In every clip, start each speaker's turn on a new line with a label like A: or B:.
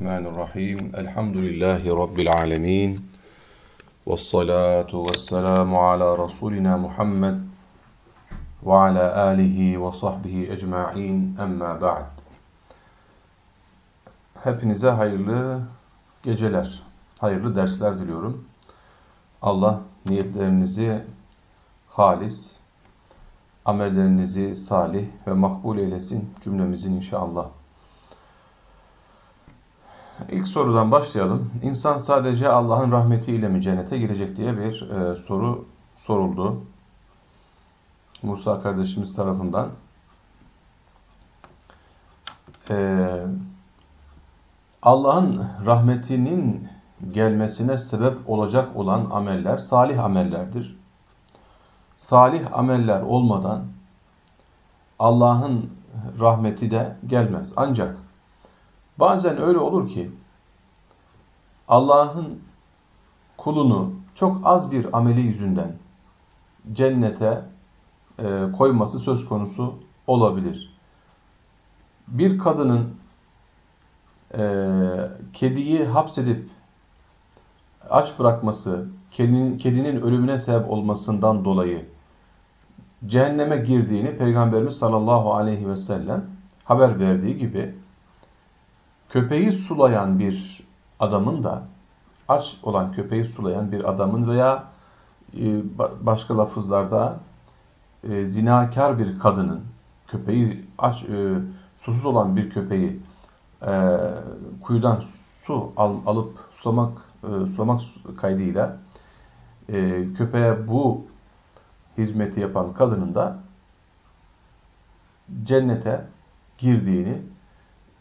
A: Bismillahirrahmanirrahim. Elhamdülillahi Rabbil alemin. Vessalatu vesselamu ala Resulina Muhammed ve ala alihi ve sahbihi ecma'in emma ba'd. Hepinize hayırlı geceler, hayırlı dersler diliyorum. Allah niyetlerinizi halis, amellerinizi salih ve makbul eylesin cümlemizin inşallah. İlk sorudan başlayalım. İnsan sadece Allah'ın rahmetiyle mi cennete girecek diye bir e, soru soruldu. Musa kardeşimiz tarafından. Ee, Allah'ın rahmetinin gelmesine sebep olacak olan ameller salih amellerdir. Salih ameller olmadan Allah'ın rahmeti de gelmez. Ancak bazen öyle olur ki Allah'ın kulunu çok az bir ameli yüzünden cennete e, koyması söz konusu olabilir. Bir kadının e, kediyi hapsedip aç bırakması, kedinin, kedinin ölümüne sebep olmasından dolayı cehenneme girdiğini Peygamberimiz sallallahu aleyhi ve sellem haber verdiği gibi köpeği sulayan bir adamın da aç olan köpeği sulayan bir adamın veya e, başka lafızlarda e, zinakar bir kadının köpeği aç e, susuz olan bir köpeği kuyudan su al, alıp sulamak sulamak kaydıyla köpeğe bu hizmeti yapan kadının da cennete girdiğini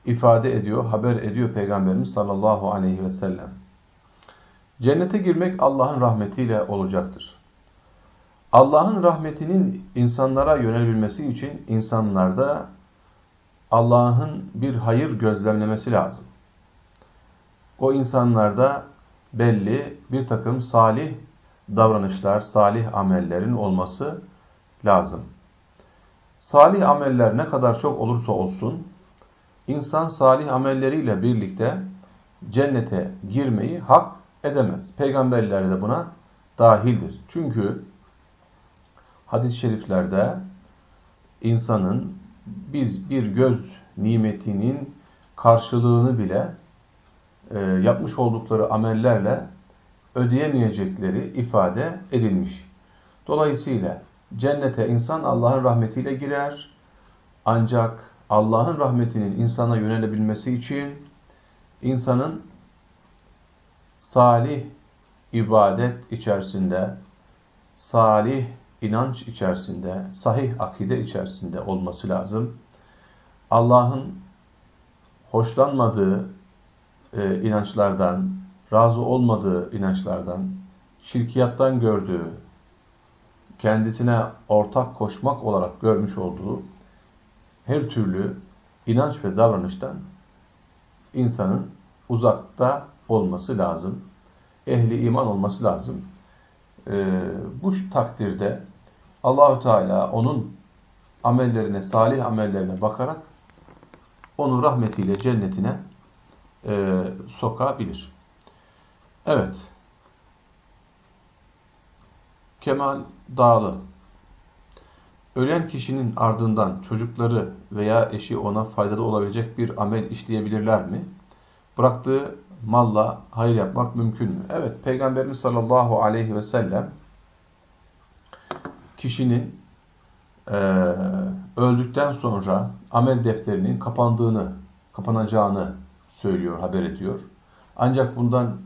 A: ifade ediyor, haber ediyor Peygamberimiz sallallahu aleyhi ve sellem. Cennete girmek Allah'ın rahmetiyle olacaktır. Allah'ın rahmetinin insanlara yönelebilmesi için insanlarda Allah'ın bir hayır gözlemlemesi lazım. O insanlarda belli bir takım salih davranışlar, salih amellerin olması lazım. Salih ameller ne kadar çok olursa olsun, insan salih amelleriyle birlikte cennete girmeyi hak edemez. Peygamberler de buna dahildir. Çünkü hadis-i şeriflerde insanın biz bir göz nimetinin karşılığını bile e, yapmış oldukları amellerle ödeyemeyecekleri ifade edilmiş. Dolayısıyla cennete insan Allah'ın rahmetiyle girer. Ancak Allah'ın rahmetinin insana yönelebilmesi için insanın salih ibadet içerisinde, salih inanç içerisinde, sahih akide içerisinde olması lazım. Allah'ın hoşlanmadığı e, inançlardan, razı olmadığı inançlardan, şirkiyattan gördüğü, kendisine ortak koşmak olarak görmüş olduğu her türlü inanç ve davranıştan insanın uzakta olması lazım. Ehli iman olması lazım. Ee, bu takdirde Allahü Teala onun amellerine, salih amellerine bakarak onu rahmetiyle cennetine e, sokabilir. Evet. Kemal Dağlı Ölen kişinin ardından çocukları veya eşi ona faydalı olabilecek bir amel işleyebilirler mi? Bıraktığı malla hayır yapmak mümkün mü? Evet, Peygamberimiz sallallahu aleyhi ve sellem kişinin e, öldükten sonra amel defterinin kapandığını, kapanacağını söylüyor, haber ediyor. Ancak bundan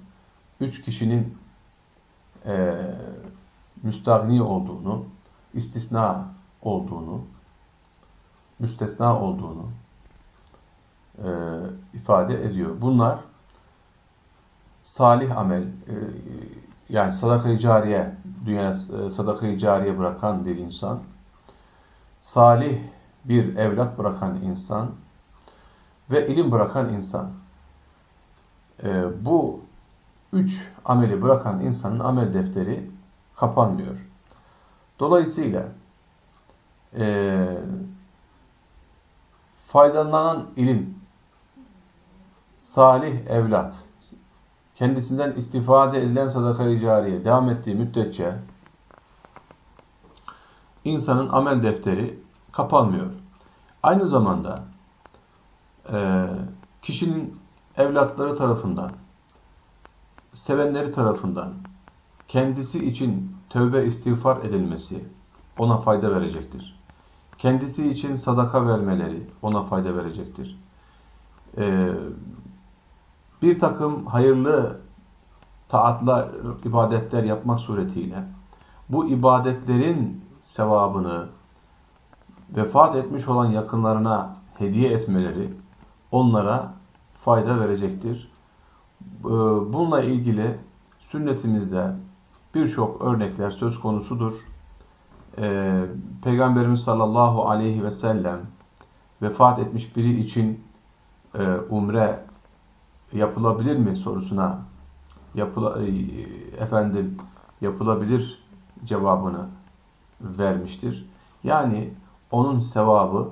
A: üç kişinin e, müstahni olduğunu, istisna olduğunu, müstesna olduğunu e, ifade ediyor. Bunlar salih amel, e, yani sadaka-i cariye, dünya e, sadaka-i cariye bırakan bir insan, salih bir evlat bırakan insan ve ilim bırakan insan. E, bu üç ameli bırakan insanın amel defteri kapanmıyor. Dolayısıyla e, faydalanan ilim salih evlat, kendisinden istifade edilen sadaka-i cariye devam ettiği müddetçe insanın amel defteri kapanmıyor. Aynı zamanda e, kişinin evlatları tarafından, sevenleri tarafından kendisi için tövbe istiğfar edilmesi ona fayda verecektir. Kendisi için sadaka vermeleri ona fayda verecektir. Ee, bir takım hayırlı taatlar, ibadetler yapmak suretiyle bu ibadetlerin sevabını vefat etmiş olan yakınlarına hediye etmeleri onlara fayda verecektir. Ee, bununla ilgili sünnetimizde birçok örnekler söz konusudur. Ee, Peygamberimiz sallallahu aleyhi ve sellem vefat etmiş biri için e, umre yapılabilir mi sorusuna yapıla, e, efendim yapılabilir cevabını vermiştir. Yani onun sevabı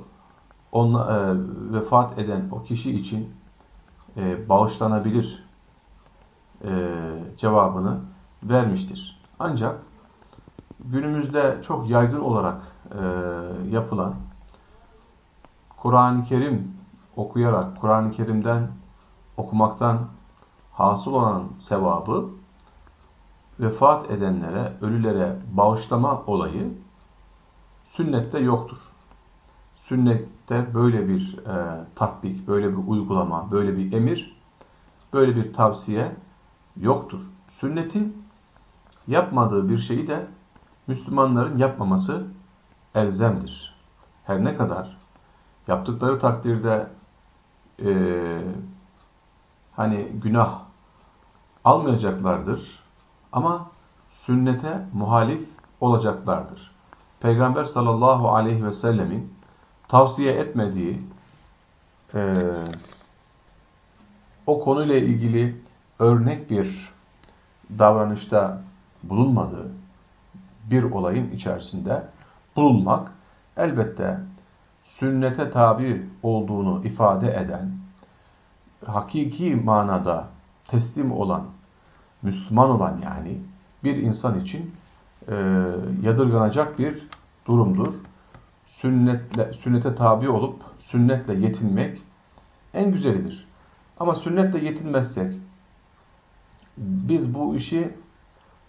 A: onla, e, vefat eden o kişi için e, bağışlanabilir e, cevabını vermiştir. Ancak günümüzde çok yaygın olarak e, yapılan Kur'an-ı Kerim okuyarak, Kur'an-ı Kerim'den okumaktan hasıl olan sevabı vefat edenlere, ölülere bağışlama olayı sünnette yoktur. Sünnette böyle bir e, tatbik, böyle bir uygulama, böyle bir emir, böyle bir tavsiye yoktur. Sünnetin yapmadığı bir şeyi de Müslümanların yapmaması elzemdir. Her ne kadar yaptıkları takdirde e, hani günah almayacaklardır ama sünnete muhalif olacaklardır. Peygamber sallallahu aleyhi ve sellemin tavsiye etmediği e, o konuyla ilgili örnek bir davranışta bulunmadığı bir olayın içerisinde bulunmak elbette sünnete tabi olduğunu ifade eden, hakiki manada teslim olan, Müslüman olan yani bir insan için e, yadırganacak bir durumdur. Sünnetle, sünnete tabi olup sünnetle yetinmek en güzelidir. Ama sünnetle yetinmezsek biz bu işi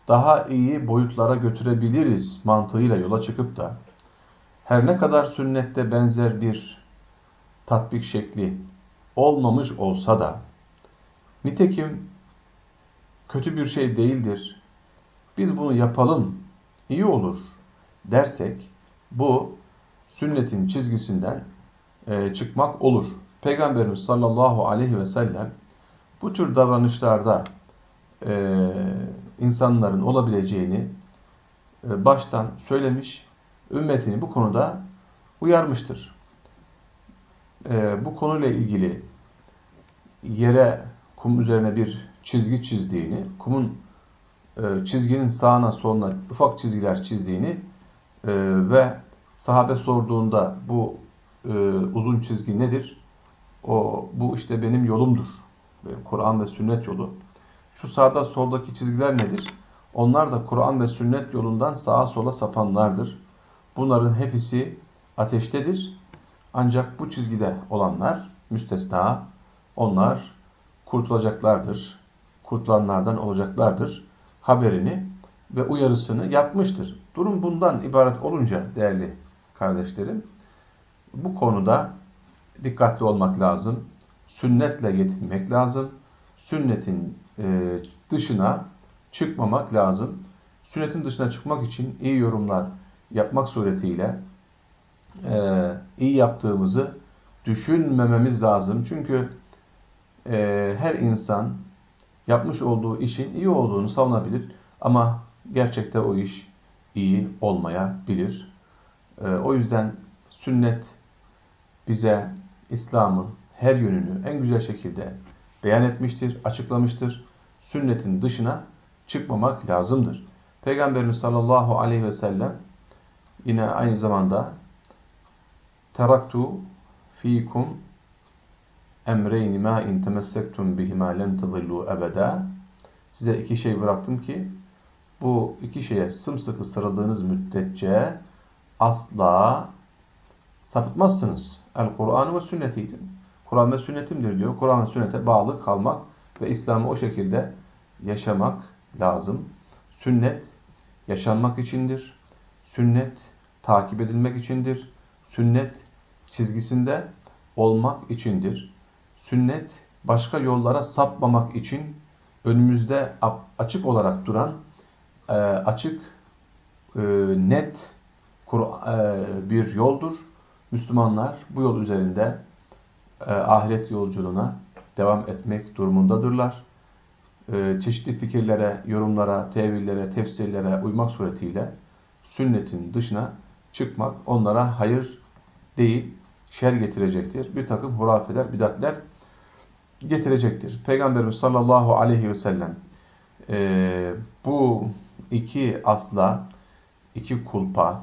A: daha iyi boyutlara götürebiliriz mantığıyla yola çıkıp da her ne kadar sünnette benzer bir tatbik şekli olmamış olsa da nitekim kötü bir şey değildir. Biz bunu yapalım, iyi olur dersek bu sünnetin çizgisinden e, çıkmak olur. Peygamberimiz sallallahu aleyhi ve sellem bu tür davranışlarda e, insanların olabileceğini e, baştan söylemiş, ümmetini bu konuda uyarmıştır. E, bu konuyla ilgili yere kum üzerine bir çizgi çizdiğini, kumun e, çizginin sağına soluna ufak çizgiler çizdiğini ve sahabe sorduğunda bu uzun çizgi nedir? O bu işte benim yolumdur. Kur'an ve sünnet yolu. Şu sağda soldaki çizgiler nedir? Onlar da Kur'an ve sünnet yolundan sağa sola sapanlardır. Bunların hepsi ateştedir. Ancak bu çizgide olanlar müstesna, onlar kurtulacaklardır. Kurtulanlardan olacaklardır. Haberini ve uyarısını yapmıştır. Durum bundan ibaret olunca değerli kardeşlerim, bu konuda dikkatli olmak lazım. Sünnetle yetinmek lazım. Sünnetin e, dışına çıkmamak lazım. Sünnetin dışına çıkmak için iyi yorumlar yapmak suretiyle e, iyi yaptığımızı düşünmememiz lazım. Çünkü e, her insan yapmış olduğu işin iyi olduğunu savunabilir ama gerçekte o iş iyi olmayabilir. O yüzden sünnet bize İslam'ın her yönünü en güzel şekilde beyan etmiştir, açıklamıştır. Sünnetin dışına çıkmamak lazımdır. Peygamberimiz sallallahu aleyhi ve sellem yine aynı zamanda teraktu fikum emreyni ma in temessektum bihima len tadillu ebeda. Size iki şey bıraktım ki bu iki şeye sımsıkı sarıldığınız müddetçe asla sapıtmazsınız. El Kur'an ve sünnetiydim. Kur'an ve sünnetimdir diyor. Kur'an ve sünnete bağlı kalmak ve İslam'ı o şekilde yaşamak lazım. Sünnet yaşanmak içindir. Sünnet takip edilmek içindir. Sünnet çizgisinde olmak içindir. Sünnet başka yollara sapmamak için önümüzde açık olarak duran e, açık, e, net e, bir yoldur. Müslümanlar bu yol üzerinde ahiret yolculuğuna devam etmek durumundadırlar. Çeşitli fikirlere, yorumlara, tevillere, tefsirlere uymak suretiyle sünnetin dışına çıkmak onlara hayır değil, şer getirecektir. Bir takım hurafeler, bidatler getirecektir. Peygamberimiz sallallahu aleyhi ve sellem e, bu iki asla, iki kulpa,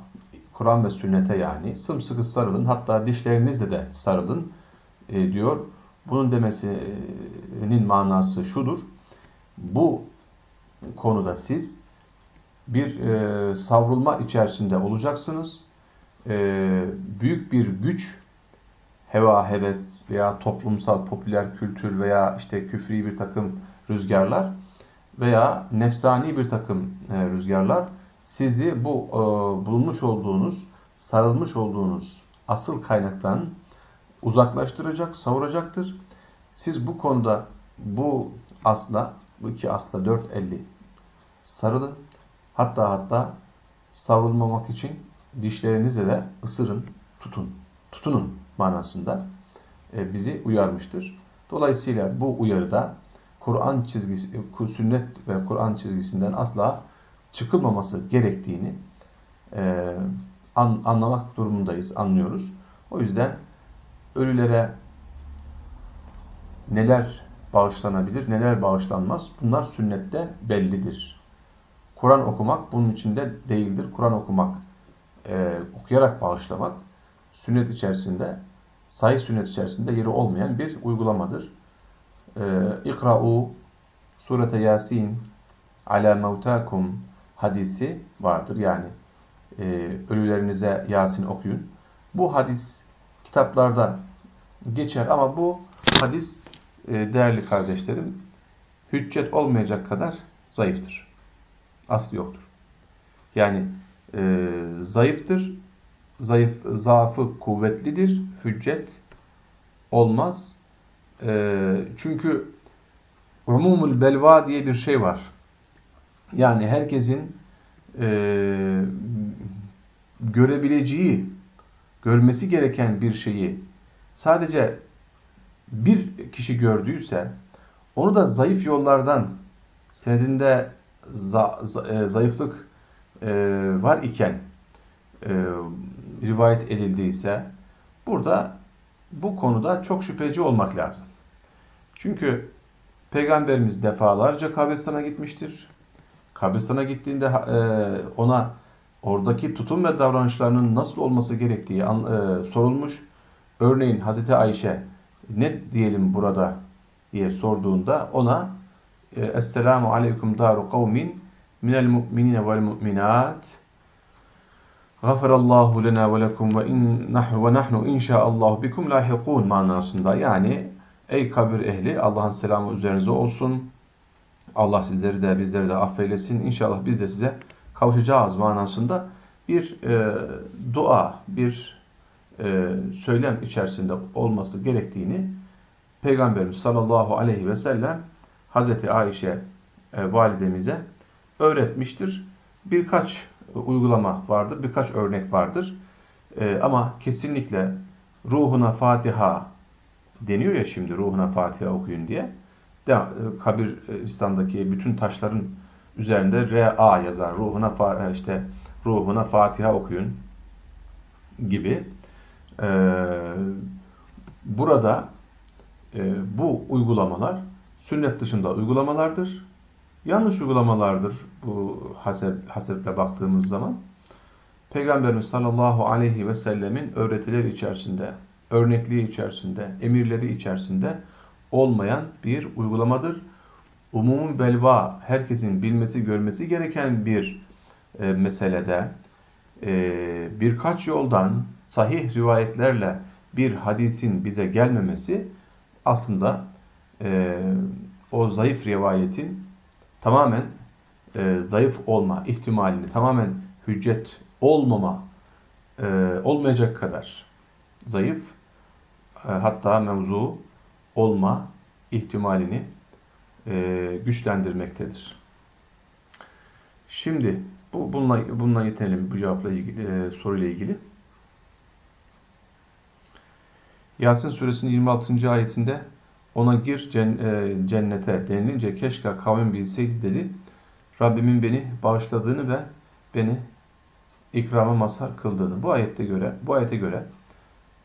A: Kur'an ve sünnete yani sımsıkı sarılın hatta dişlerinizle de sarılın e, diyor. Bunun demesinin manası şudur. Bu konuda siz bir e, savrulma içerisinde olacaksınız. E, büyük bir güç, heva, heves veya toplumsal, popüler kültür veya işte küfri bir takım rüzgarlar veya nefsani bir takım e, rüzgarlar sizi bu e, bulunmuş olduğunuz, sarılmış olduğunuz asıl kaynaktan uzaklaştıracak, savuracaktır. Siz bu konuda bu asla, bu iki asla 450 sarılın. Hatta hatta savrulmamak için dişlerinizle de ısırın, tutun, tutunun manasında e, bizi uyarmıştır. Dolayısıyla bu uyarıda Kur'an çizgisi, sünnet ve Kur'an çizgisinden asla çıkılmaması gerektiğini e, an, anlamak durumundayız, anlıyoruz. O yüzden ölülere neler bağışlanabilir, neler bağışlanmaz bunlar sünnette bellidir. Kur'an okumak bunun içinde değildir. Kur'an okumak, e, okuyarak bağışlamak sünnet içerisinde, sayı sünnet içerisinde yeri olmayan bir uygulamadır e, İkra'u surete Yasin ala mevtakum hadisi vardır. Yani e, ölülerinize Yasin okuyun. Bu hadis kitaplarda geçer ama bu hadis e, değerli kardeşlerim hüccet olmayacak kadar zayıftır. Aslı yoktur. Yani e, zayıftır. Zayıf, zaafı kuvvetlidir. Hüccet olmaz. E, çünkü umumul belva diye bir şey var. Yani herkesin e, görebileceği, görmesi gereken bir şeyi sadece bir kişi gördüyse onu da zayıf yollardan senedinde za, za, e, zayıflık e, var iken e, rivayet edildiyse burada bu konuda çok şüpheci olmak lazım. Çünkü Peygamberimiz defalarca kabristana gitmiştir. Kabristana gittiğinde e, ona oradaki tutum ve davranışlarının nasıl olması gerektiği e, sorulmuş. Örneğin Hazreti Ayşe ne diyelim burada diye sorduğunda ona e, Esselamu aleyküm daru kavmin minel mu'minine vel mu'minat Gafarallahu lena ve lekum ve in nahnu ve nahnu inşaallah bikum lahiqun manasında yani ey kabir ehli Allah'ın selamı üzerinize olsun. Allah sizleri de bizleri de affeylesin. İnşallah biz de size kavuşacağız manasında bir e, dua, bir e, söylem içerisinde olması gerektiğini Peygamberimiz sallallahu aleyhi ve sellem Hazreti Ayşe e, validemize öğretmiştir. Birkaç uygulama vardır, birkaç örnek vardır. E, ama kesinlikle ruhuna Fatiha deniyor ya şimdi ruhuna Fatiha okuyun diye. De, e, Kabiristan'daki bütün taşların üzerinde R-A yazar. Ruhuna e, işte ruhuna Fatiha okuyun gibi. Ee, burada e, bu uygulamalar sünnet dışında uygulamalardır. Yanlış uygulamalardır bu hasep, haseple baktığımız zaman. Peygamberimiz sallallahu aleyhi ve sellemin öğretileri içerisinde örnekliği içerisinde, emirleri içerisinde olmayan bir uygulamadır. Umum belva, herkesin bilmesi, görmesi gereken bir e, meselede e, birkaç yoldan sahih rivayetlerle bir hadisin bize gelmemesi aslında e, o zayıf rivayetin tamamen e, zayıf olma ihtimalini, tamamen hüccet olmama, e, olmayacak kadar zayıf, e, hatta mevzu olma ihtimalini e, güçlendirmektedir. Şimdi bu bununla, bununla yetinelim bu cevapla ilgili, e, soruyla ilgili. Yasin suresinin 26. ayetinde ona gir e, cennete denilince keşke kavim bilseydi dedi. Rabbimin beni bağışladığını ve beni ikrama mazhar kıldığını. Bu ayette göre bu ayete göre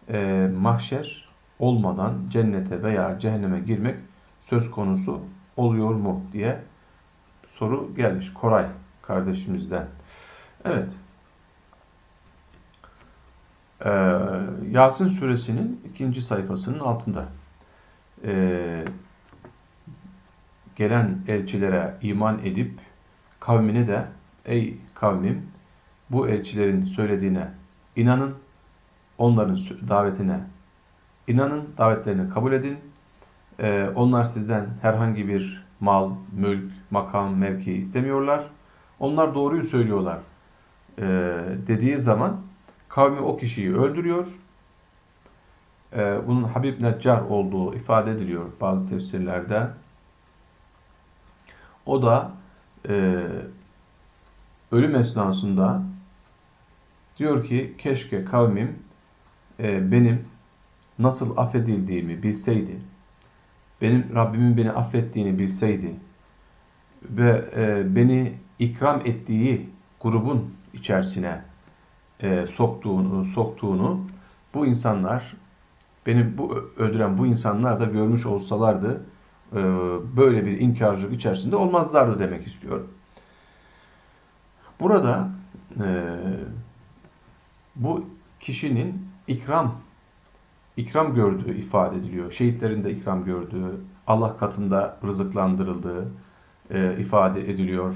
A: e, mahşer olmadan cennete veya cehenneme girmek söz konusu oluyor mu diye soru gelmiş Koray kardeşimizden. Evet. Ee, Yasin suresinin ikinci sayfasının altında e, gelen elçilere iman edip kavmine de ey kavmim bu elçilerin söylediğine inanın, onların davetine inanın, davetlerini kabul edin. Ee, onlar sizden herhangi bir mal, mülk, makam, mevki istemiyorlar. Onlar doğruyu söylüyorlar ee, dediği zaman kavmi o kişiyi öldürüyor. Ee, bunun Habib Neccar olduğu ifade ediliyor bazı tefsirlerde. O da e, ölüm esnasında diyor ki keşke kavmim e, benim nasıl affedildiğimi bilseydi, benim Rabbimin beni affettiğini bilseydi ve e, beni ikram ettiği grubun içerisine e, soktuğunu, soktuğunu bu insanlar, beni bu öldüren bu insanlar da görmüş olsalardı e, böyle bir inkarcılık içerisinde olmazlardı demek istiyor. Burada e, bu kişinin ikram ikram gördüğü ifade ediliyor. Şehitlerin de ikram gördüğü, Allah katında rızıklandırıldığı e, ifade ediliyor.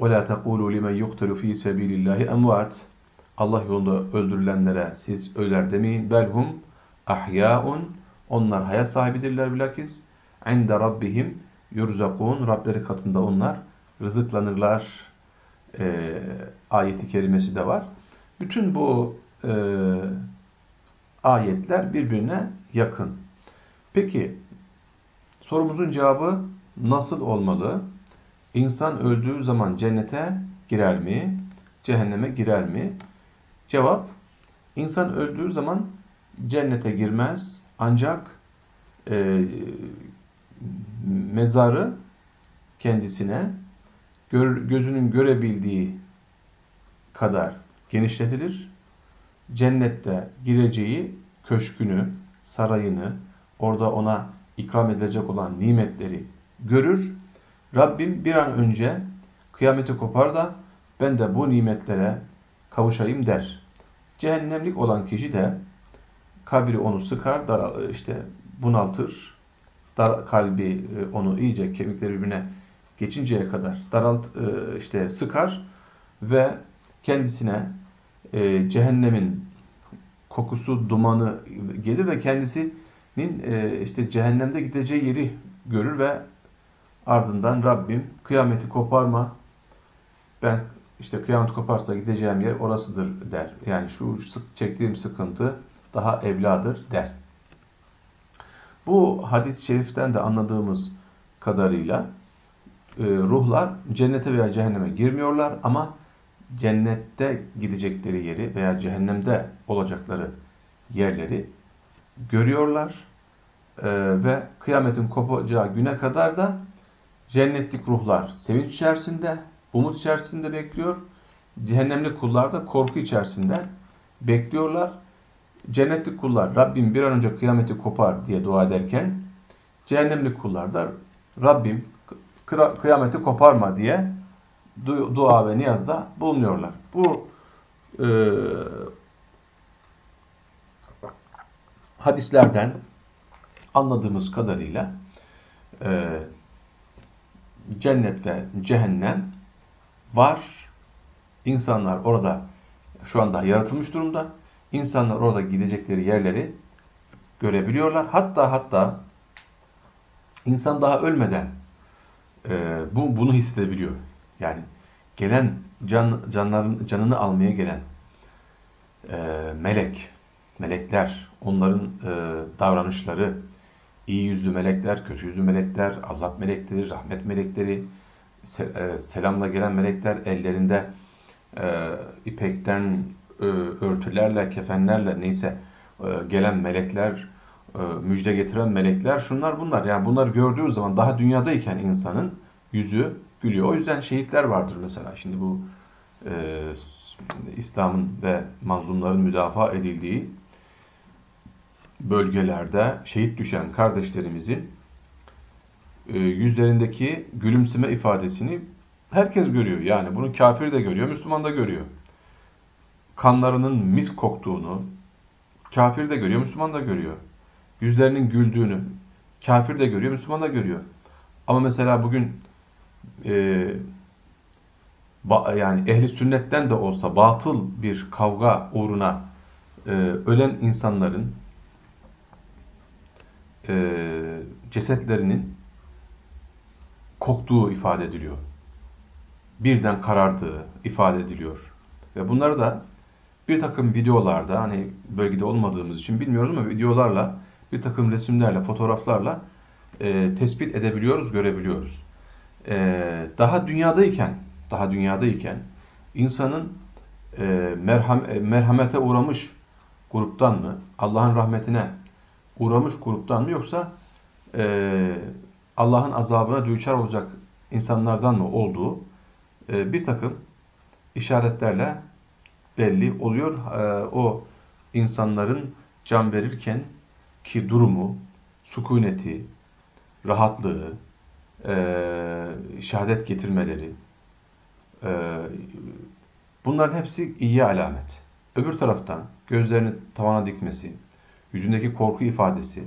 A: وَلَا تَقُولُوا لِمَنْ يُقْتَلُ ف۪ي سَب۪يلِ اللّٰهِ اَمْوَاتٍ Allah yolunda öldürülenlere siz öler demeyin. Belhum ahyaun. Onlar hayat sahibidirler bilakis. İnde rabbihim yurzakun. Rableri katında onlar rızıklanırlar. E, ayeti kerimesi de var. Bütün bu e, ayetler birbirine yakın. Peki sorumuzun cevabı nasıl olmalı? İnsan öldüğü zaman cennete girer mi? Cehenneme girer mi? Cevap, insan öldüğü zaman cennete girmez ancak e, mezarı kendisine gör, gözünün görebildiği kadar genişletilir. Cennette gireceği köşkünü, sarayını, orada ona ikram edilecek olan nimetleri görür. Rabbim bir an önce kıyameti kopar da ben de bu nimetlere kavuşayım der. Cehennemlik olan kişi de kabri onu sıkar, dar, işte bunaltır. Dar, kalbi e, onu iyice kemikleri birbirine geçinceye kadar daralt e, işte sıkar ve kendisine e, cehennemin kokusu, dumanı gelir ve kendisinin e, işte cehennemde gideceği yeri görür ve ardından Rabbim kıyameti koparma ben işte kıyamet koparsa gideceğim yer orasıdır der. Yani şu sık çektiğim sıkıntı daha evladır der. Bu hadis-i şeriften de anladığımız kadarıyla e, ruhlar cennete veya cehenneme girmiyorlar ama cennette gidecekleri yeri veya cehennemde olacakları yerleri görüyorlar e, ve kıyametin kopacağı güne kadar da cennetlik ruhlar sevinç içerisinde, umut içerisinde bekliyor. Cehennemlik kullar da korku içerisinde bekliyorlar. Cennetlik kullar Rabbim bir an önce kıyameti kopar diye dua ederken cehennemlik kullar da Rabbim kıyameti koparma diye dua ve niyazda bulunuyorlar. Bu e, hadislerden anladığımız kadarıyla e, cennet ve cehennem var. İnsanlar orada şu anda yaratılmış durumda. İnsanlar orada gidecekleri yerleri görebiliyorlar. Hatta hatta insan daha ölmeden e, bu bunu hissedebiliyor. Yani gelen can canların canını almaya gelen e, melek, melekler, onların e, davranışları, iyi yüzlü melekler, kötü yüzlü melekler, azap melekleri, rahmet melekleri, se, e, selamla gelen melekler ellerinde e, ipekten e, örtülerle, kefenlerle neyse e, gelen melekler, e, müjde getiren melekler, şunlar bunlar. Yani bunları gördüğü zaman daha dünyadayken insanın yüzü gülüyor. O yüzden şehitler vardır mesela. Şimdi bu e, İslam'ın ve mazlumların müdafaa edildiği bölgelerde şehit düşen kardeşlerimizin e, yüzlerindeki gülümseme ifadesini herkes görüyor. Yani bunu kafir de görüyor, Müslüman da görüyor. Kanlarının mis koktuğunu kafir de görüyor, Müslüman da görüyor. Yüzlerinin güldüğünü kafir de görüyor, Müslüman da görüyor. Ama mesela bugün e, yani ehli sünnetten de olsa batıl bir kavga uğruna e, ölen insanların e, cesetlerinin koktuğu ifade ediliyor. Birden karardığı ifade ediliyor. Ve bunları da bir takım videolarda hani bölgede olmadığımız için bilmiyoruz ama videolarla bir takım resimlerle, fotoğraflarla e, tespit edebiliyoruz, görebiliyoruz. E, daha dünyadayken, daha dünyadayken insanın e, merham, e, merhamete uğramış gruptan mı, Allah'ın rahmetine uğramış gruptan mı yoksa e, Allah'ın azabına düçar olacak insanlardan mı olduğu e, bir takım işaretlerle belli oluyor. E, o insanların can verirken ki durumu, sükuneti, rahatlığı, e, şehadet getirmeleri, e, bunların hepsi iyi alamet. Öbür taraftan gözlerini tavana dikmesi, yüzündeki korku ifadesi,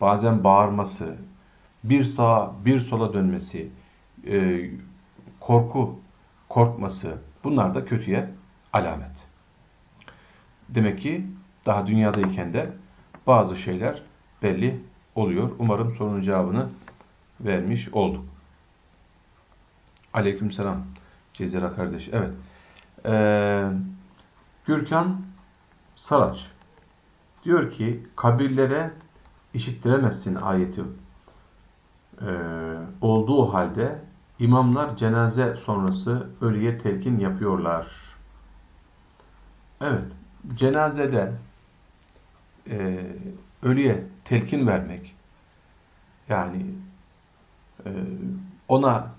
A: bazen bağırması, bir sağa bir sola dönmesi, e, korku, korkması bunlar da kötüye alamet. Demek ki daha dünyadayken de bazı şeyler belli oluyor. Umarım sorunun cevabını vermiş olduk. Aleykümselam Cezira kardeş. Evet. Ee, Gürkan Saraç diyor ki kabirlere işittiremezsin ayeti ee, olduğu halde imamlar cenaze sonrası ölüye telkin yapıyorlar. Evet, cenazede e, ölüye telkin vermek, yani ona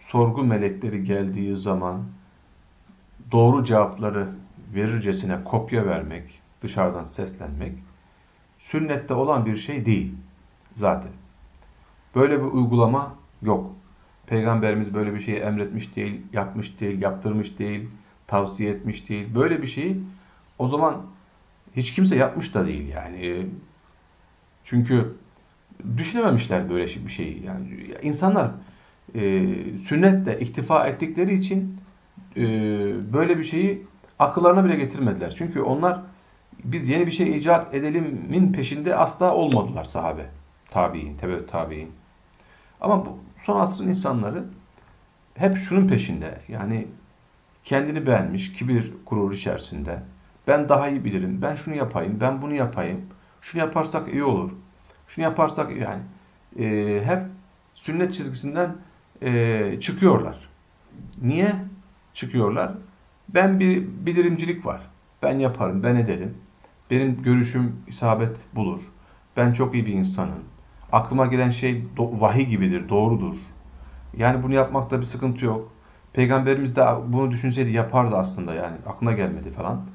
A: sorgu melekleri geldiği zaman doğru cevapları verircesine kopya vermek, dışarıdan seslenmek, sünnette olan bir şey değil zaten. Böyle bir uygulama yok. Peygamberimiz böyle bir şeyi emretmiş değil, yapmış değil, yaptırmış değil, tavsiye etmiş değil. Böyle bir şeyi o zaman hiç kimse yapmış da değil yani. Çünkü düşünememişler böyle bir şeyi. Yani insanlar e, sünnetle iktifa ettikleri için e, böyle bir şeyi akıllarına bile getirmediler. Çünkü onlar biz yeni bir şey icat edelimin peşinde asla olmadılar sahabe. Tabi'in, tebe tabi'in. Ama bu son asrın insanları hep şunun peşinde. Yani kendini beğenmiş, kibir gurur içerisinde. Ben daha iyi bilirim, ben şunu yapayım, ben bunu yapayım. Şunu yaparsak iyi olur. Şunu yaparsak yani e, hep sünnet çizgisinden e, çıkıyorlar. Niye çıkıyorlar? Ben bir bilirimcilik var. Ben yaparım, ben ederim. Benim görüşüm isabet bulur. Ben çok iyi bir insanım. Aklıma gelen şey vahiy gibidir, doğrudur. Yani bunu yapmakta bir sıkıntı yok. Peygamberimiz de bunu düşünseydi yapardı aslında yani. Aklına gelmedi falan.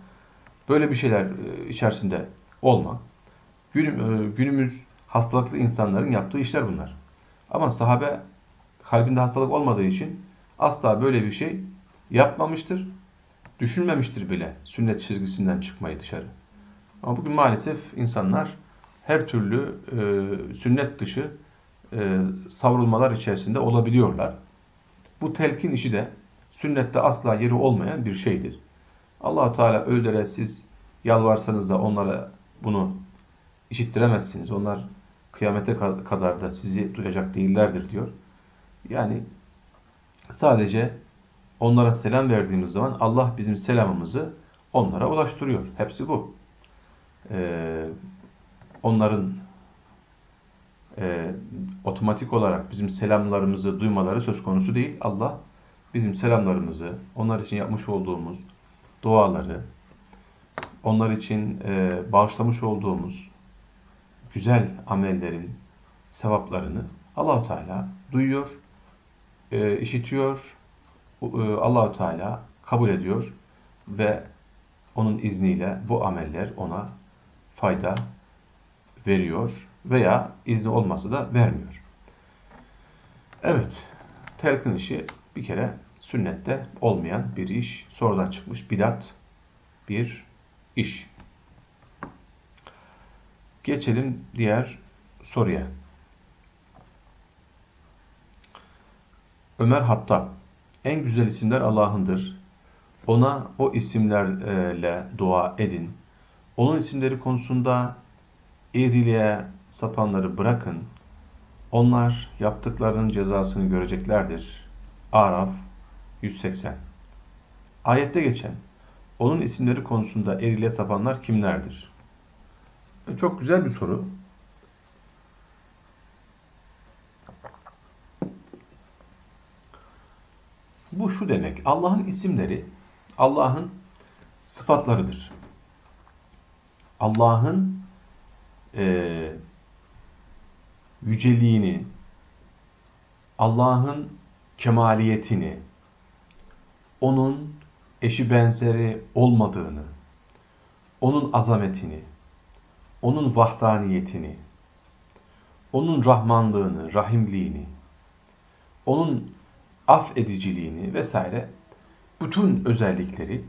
A: Böyle bir şeyler e, içerisinde olma. E, günümüz hastalıklı insanların yaptığı işler bunlar. Ama sahabe kalbinde hastalık olmadığı için asla böyle bir şey yapmamıştır. Düşünmemiştir bile sünnet çizgisinden çıkmayı dışarı. Ama bugün maalesef insanlar her türlü e, sünnet dışı e, savrulmalar içerisinde olabiliyorlar. Bu telkin işi de sünnette asla yeri olmayan bir şeydir. allah Teala ölülere siz yalvarsanız da onlara bunu işittiremezsiniz. Onlar kıyamete kadar da sizi duyacak değillerdir diyor. Yani sadece onlara selam verdiğimiz zaman Allah bizim selamımızı onlara ulaştırıyor. Hepsi bu. Ee, onların e, otomatik olarak bizim selamlarımızı duymaları söz konusu değil. Allah bizim selamlarımızı, onlar için yapmış olduğumuz duaları, onlar için e, bağışlamış olduğumuz güzel amellerin sevaplarını Allahu Teala duyuyor, e, işitiyor, e, Allahu Teala kabul ediyor ve onun izniyle bu ameller ona fayda veriyor veya izni olması da vermiyor. Evet, telkin işi bir kere sünnette olmayan bir iş, sonradan çıkmış bidat bir iş. Geçelim diğer soruya. Ömer Hattab, en güzel isimler Allah'ındır. Ona o isimlerle dua edin. Onun isimleri konusunda eğriliğe sapanları bırakın. Onlar yaptıklarının cezasını göreceklerdir. Araf 180 Ayette geçen onun isimleri konusunda erile sapanlar kimlerdir? Çok güzel bir soru. Bu şu demek. Allah'ın isimleri Allah'ın sıfatlarıdır. Allah'ın e, yüceliğini, Allah'ın kemaliyetini, onun eşi benzeri olmadığını, onun azametini, onun vahdaniyetini, onun rahmanlığını, rahimliğini, onun affediciliğini vesaire bütün özellikleri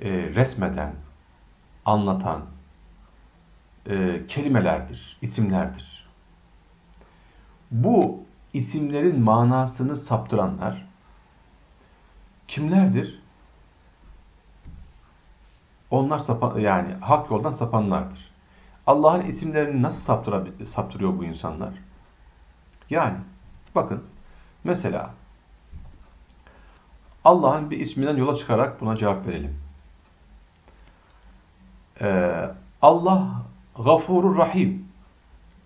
A: e, resmeden, anlatan e, kelimelerdir, isimlerdir. Bu isimlerin manasını saptıranlar kimlerdir? Onlar sapan, yani hak yoldan sapanlardır. Allah'ın isimlerini nasıl saptırıyor bu insanlar? Yani bakın mesela Allah'ın bir isminden yola çıkarak buna cevap verelim. Ee, Allah Gafurur Rahim.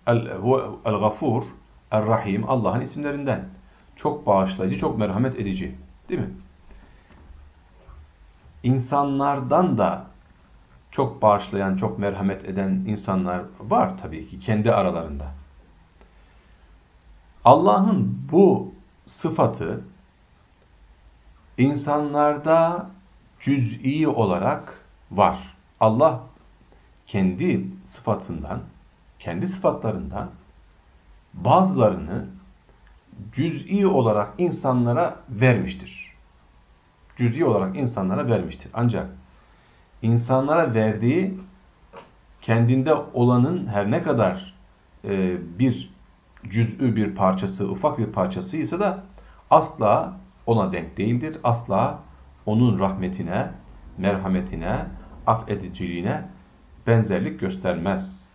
A: El-Gafur, El-Rahim Allah'ın isimlerinden. Çok bağışlayıcı, çok merhamet edici. Değil mi? İnsanlardan da çok bağışlayan, çok merhamet eden insanlar var tabii ki kendi aralarında. Allah'ın bu sıfatı insanlarda cüz'i olarak var. Allah kendi sıfatından, kendi sıfatlarından bazılarını cüz'i olarak insanlara vermiştir. Cüz'i olarak insanlara vermiştir. Ancak insanlara verdiği kendinde olanın her ne kadar e, bir cüz'ü bir parçası, ufak bir parçası ise de asla ona denk değildir. Asla onun rahmetine, merhametine, affediciliğine benzerlik göstermez.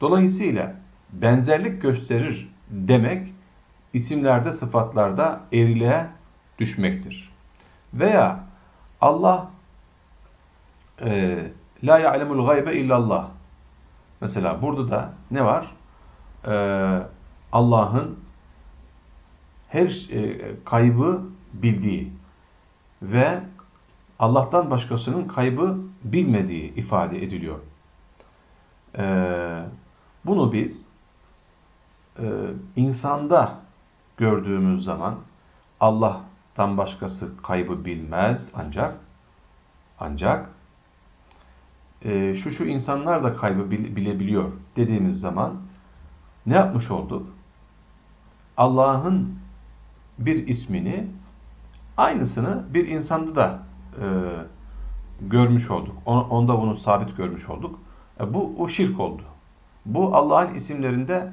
A: Dolayısıyla benzerlik gösterir demek isimlerde, sıfatlarda eriliğe düşmektir. Veya Allah e, la ya'lemul gaybe illallah. Mesela burada da ne var? Ee, Allah'ın her e, kaybı bildiği ve Allah'tan başkasının kaybı bilmediği ifade ediliyor. Ee, bunu biz e, insanda gördüğümüz zaman Allah'tan başkası kaybı bilmez ancak ancak e, şu şu insanlar da kaybı bilebiliyor dediğimiz zaman ne yapmış olduk? Allah'ın bir ismini aynısını bir insanda da e, görmüş olduk. Onda bunu sabit görmüş olduk. E bu o şirk oldu. Bu Allah'ın isimlerinde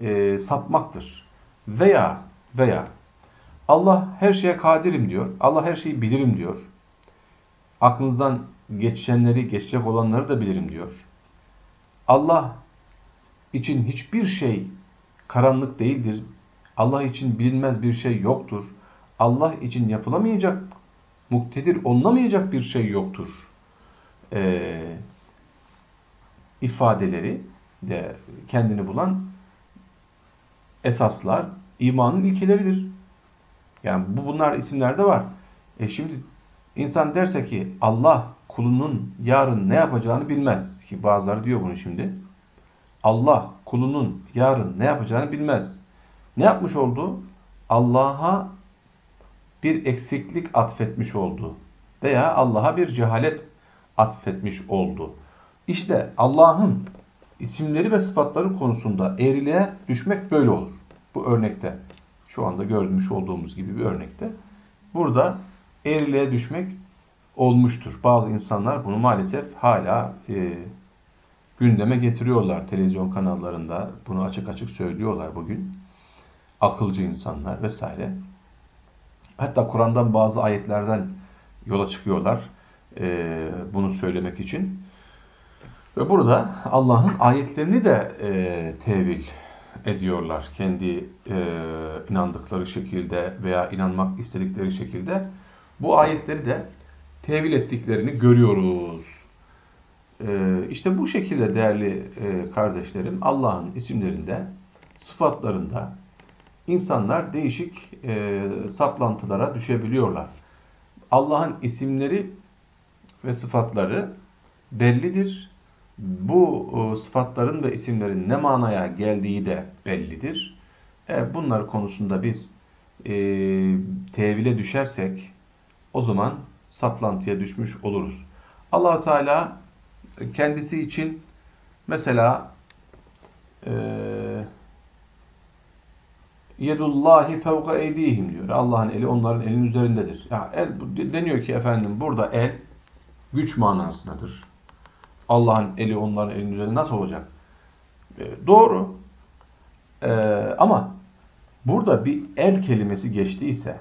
A: e, sapmaktır. Veya veya Allah her şeye kadirim diyor. Allah her şeyi bilirim diyor. Aklınızdan geçenleri, geçecek olanları da bilirim diyor. Allah için hiçbir şey karanlık değildir. Allah için bilinmez bir şey yoktur. Allah için yapılamayacak, muktedir olunamayacak bir şey yoktur. Ee, ifadeleri de kendini bulan esaslar imanın ilkeleridir. Yani bu bunlar isimlerde var. E şimdi insan derse ki Allah kulunun yarın ne yapacağını bilmez. Ki bazıları diyor bunu şimdi. Allah kulunun yarın ne yapacağını bilmez. Ne yapmış oldu? Allah'a bir eksiklik atfetmiş oldu. Veya Allah'a bir cehalet atfetmiş oldu. İşte Allah'ın isimleri ve sıfatları konusunda eğriliğe düşmek böyle olur. Bu örnekte. Şu anda görmüş olduğumuz gibi bir örnekte. Burada eğriliğe düşmek olmuştur. Bazı insanlar bunu maalesef hala e, gündeme getiriyorlar televizyon kanallarında. Bunu açık açık söylüyorlar bugün. Akılcı insanlar vesaire. Hatta Kur'an'dan bazı ayetlerden yola çıkıyorlar e, bunu söylemek için. Ve burada Allah'ın ayetlerini de e, tevil ediyorlar. Kendi e, inandıkları şekilde veya inanmak istedikleri şekilde. Bu ayetleri de tevil ettiklerini görüyoruz. E, işte bu şekilde değerli e, kardeşlerim Allah'ın isimlerinde, sıfatlarında insanlar değişik e, saplantılara düşebiliyorlar. Allah'ın isimleri ve sıfatları bellidir. Bu e, sıfatların ve isimlerin ne manaya geldiği de bellidir. Bunlar konusunda biz e, tevile düşersek o zaman saplantıya düşmüş oluruz. allah Teala kendisi için mesela e, yedullahi fevka eydihim diyor. Allah'ın eli onların elin üzerindedir. Ya el deniyor ki efendim burada el güç manasındadır. Allah'ın eli onların elin üzerinde nasıl olacak? E, doğru. E, ama burada bir el kelimesi geçtiyse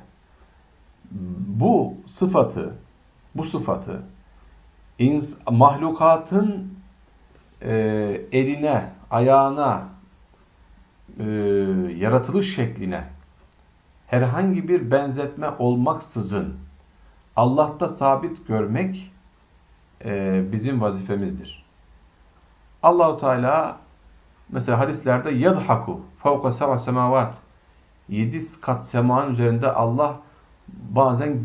A: bu sıfatı bu sıfatı ins mahlukatın e, eline, ayağına, e, yaratılış şekline herhangi bir benzetme olmaksızın Allah'ta sabit görmek e, bizim vazifemizdir. Allahu Teala mesela hadislerde yadhaku fevka sema semavat yedi kat semanın üzerinde Allah bazen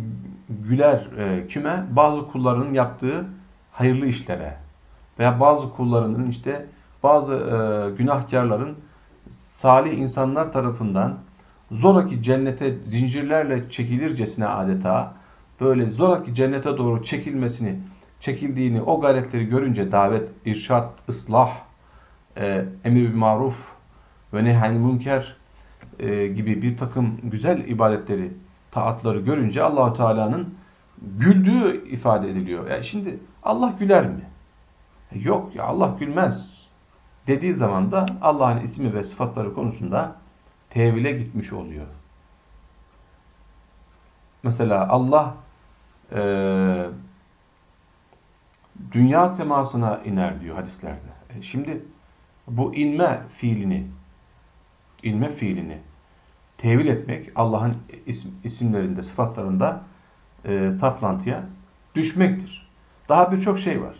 A: güler e, kime? Bazı kullarının yaptığı hayırlı işlere veya bazı kullarının işte bazı e, günahkarların salih insanlar tarafından zoraki cennete zincirlerle çekilircesine adeta böyle zoraki cennete doğru çekilmesini çekildiğini, o gayretleri görünce davet, irşat, ıslah, e, emir bir maruf ve nehani münker e, gibi bir takım güzel ibadetleri, taatları görünce allah Teala'nın güldüğü ifade ediliyor. Yani şimdi Allah güler mi? E, yok ya Allah gülmez dediği zaman da Allah'ın ismi ve sıfatları konusunda tevile gitmiş oluyor. Mesela Allah e, dünya semasına iner diyor hadislerde. E şimdi bu inme fiilini inme fiilini tevil etmek Allah'ın isim, isimlerinde, sıfatlarında e, saplantıya düşmektir. Daha birçok şey var.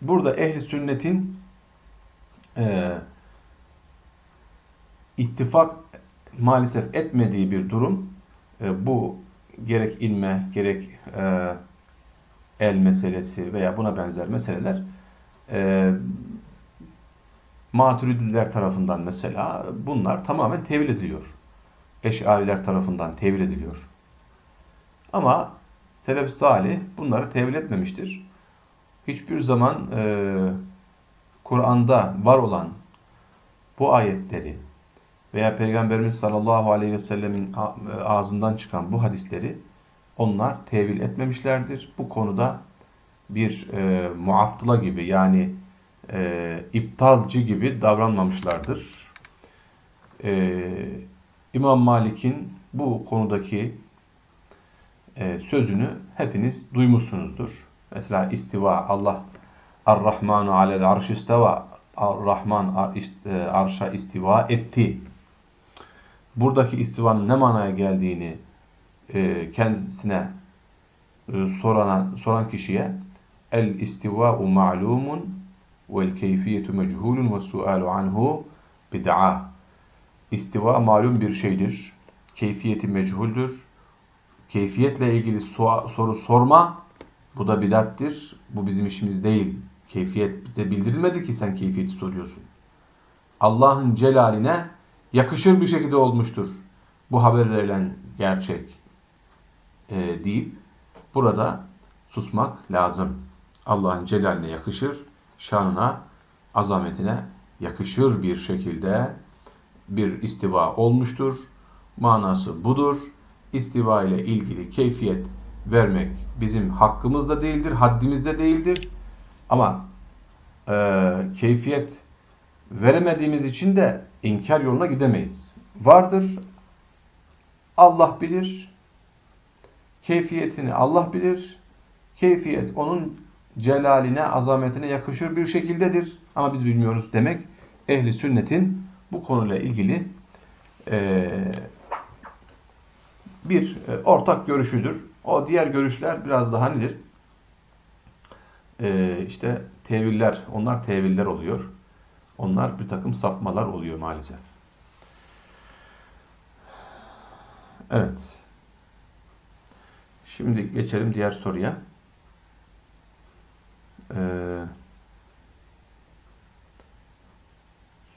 A: Burada ehli sünnetin e, ittifak maalesef etmediği bir durum. E, bu gerek ilme, gerek e, el meselesi veya buna benzer meseleler e, maturidiler tarafından mesela bunlar tamamen tevil ediliyor. Eş'ariler tarafından tevil ediliyor. Ama Selef Salih bunları tevil etmemiştir. Hiçbir zaman e, Kur'an'da var olan bu ayetleri veya Peygamberimiz sallallahu aleyhi ve sellemin ağzından çıkan bu hadisleri onlar tevil etmemişlerdir. Bu konuda bir e, muattıla gibi yani e, iptalcı gibi davranmamışlardır. E, İmam Malik'in bu konudaki e, sözünü hepiniz duymuşsunuzdur. Mesela istiva, Allah Ar-Rahmanu alel arş isteva, Ar-Rahman e, arşa istiva etti. Buradaki istivanın ne manaya geldiğini e, kendisine e, soran kişiye el istiva'u ma'lumun vel keyfiyetu mechulun ve sualu anhu bid'a. İstiva malum bir şeydir. Keyfiyeti meçhuldür. Keyfiyetle ilgili soru sorma bu da bidattir. Bu bizim işimiz değil. Keyfiyet bize bildirilmedi ki sen keyfiyeti soruyorsun. Allah'ın celaline yakışır bir şekilde olmuştur. Bu haber verilen gerçek e, deyip burada susmak lazım. Allah'ın celaline yakışır, şanına, azametine yakışır bir şekilde bir istiva olmuştur. Manası budur. İstiva ile ilgili keyfiyet vermek bizim hakkımızda değildir, haddimizde değildir. Ama e, keyfiyet veremediğimiz için de inkar yoluna gidemeyiz. Vardır, Allah bilir, keyfiyetini Allah bilir, keyfiyet onun celaline, azametine yakışır bir şekildedir. Ama biz bilmiyoruz demek ehli sünnetin bu konuyla ilgili e, bir e, ortak görüşüdür. O diğer görüşler biraz daha nedir? Ee, işte teviller, onlar teviller oluyor. Onlar bir takım sapmalar oluyor maalesef. Evet. Şimdi geçelim diğer soruya. Ee,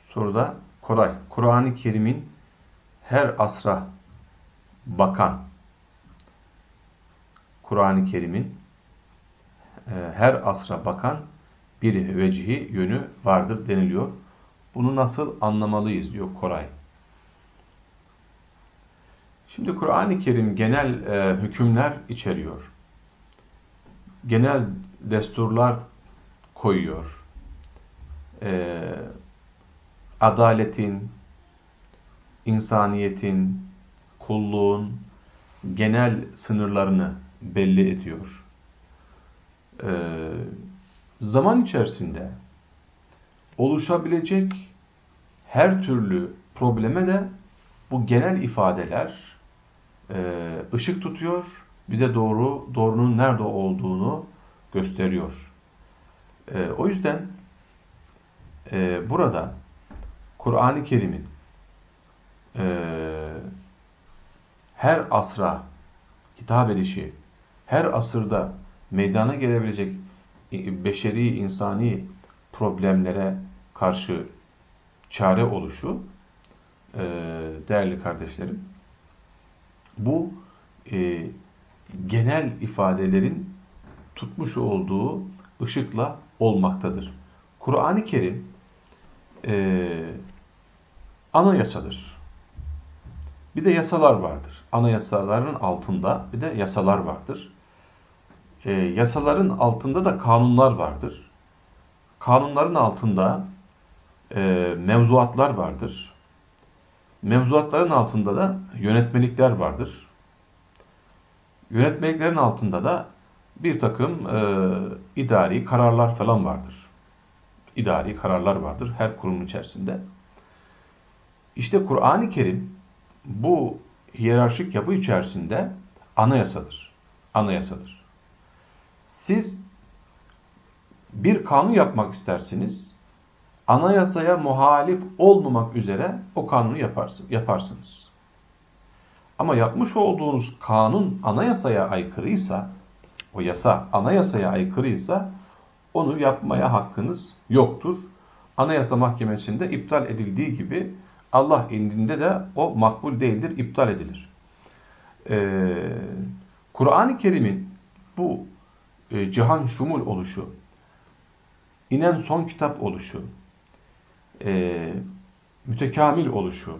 A: soruda Koray, Kur'an-ı Kerim'in her asra bakan Kur'an-ı Kerim'in e, her asra bakan bir vecihi yönü vardır deniliyor. Bunu nasıl anlamalıyız diyor Koray. Şimdi Kur'an-ı Kerim genel e, hükümler içeriyor. Genel desturlar koyuyor. E, adaletin, insaniyetin, kulluğun genel sınırlarını belli ediyor. Ee, zaman içerisinde oluşabilecek her türlü probleme de bu genel ifadeler e, ışık tutuyor, bize doğru doğrunun nerede olduğunu gösteriyor. E, o yüzden e, burada Kur'an-ı Kerim'in e, her asra hitap edişi, her asırda meydana gelebilecek beşeri, insani problemlere karşı çare oluşu, e, değerli kardeşlerim, bu e, genel ifadelerin tutmuş olduğu ışıkla olmaktadır. Kur'an-ı Kerim e, anayasadır. Bir de yasalar vardır. Anayasaların altında bir de yasalar vardır. E, yasaların altında da kanunlar vardır. Kanunların altında e, mevzuatlar vardır. Mevzuatların altında da yönetmelikler vardır. Yönetmeliklerin altında da bir takım e, idari kararlar falan vardır. İdari kararlar vardır her kurumun içerisinde. İşte Kur'an-ı Kerim bu hiyerarşik yapı içerisinde anayasadır. Anayasadır. Siz bir kanun yapmak istersiniz. Anayasaya muhalif olmamak üzere o kanunu yaparsın, yaparsınız. Ama yapmış olduğunuz kanun anayasaya aykırıysa, o yasa anayasaya aykırıysa onu yapmaya hakkınız yoktur. Anayasa Mahkemesi'nde iptal edildiği gibi Allah indinde de o makbul değildir, iptal edilir. Ee, Kur'an-ı Kerim'in bu e, cihan şumul oluşu, inen son kitap oluşu, e, mütekamil oluşu,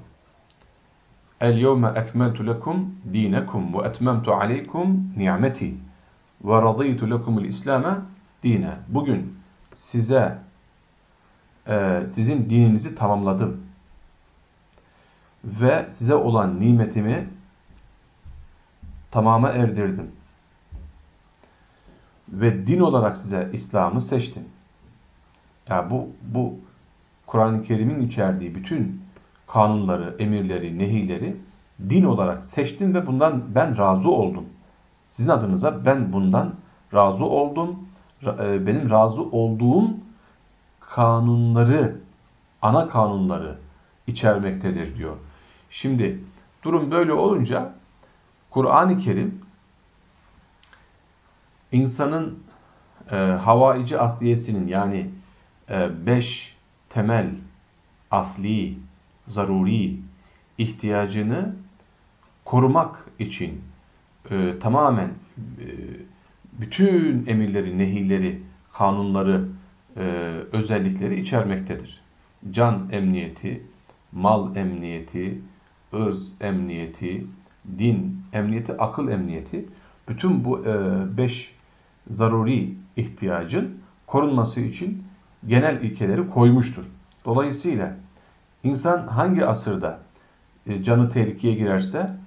A: El yevme ekmeltu lekum dinekum ve etmemtu aleykum ni'meti ve radıytu lekumul. Bugün size e, sizin dininizi tamamladım. Ve size olan nimetimi tamama erdirdim. Ve din olarak size İslam'ı seçtim. Yani bu, bu Kur'an-ı Kerim'in içerdiği bütün kanunları, emirleri, nehileri din olarak seçtim ve bundan ben razı oldum. Sizin adınıza ben bundan razı oldum. E, benim razı olduğum kanunları, ana kanunları içermektedir diyor. Şimdi durum böyle olunca Kur'an-ı Kerim insanın e, havaici asliyesinin yani e, beş temel asli, zaruri ihtiyacını korumak için e, tamamen e, bütün emirleri, nehileri, kanunları, e, özellikleri içermektedir. Can emniyeti, mal emniyeti, ırz emniyeti, din emniyeti, akıl emniyeti, bütün bu e, beş zaruri ihtiyacın korunması için genel ilkeleri koymuştur. Dolayısıyla insan hangi asırda e, canı tehlikeye girerse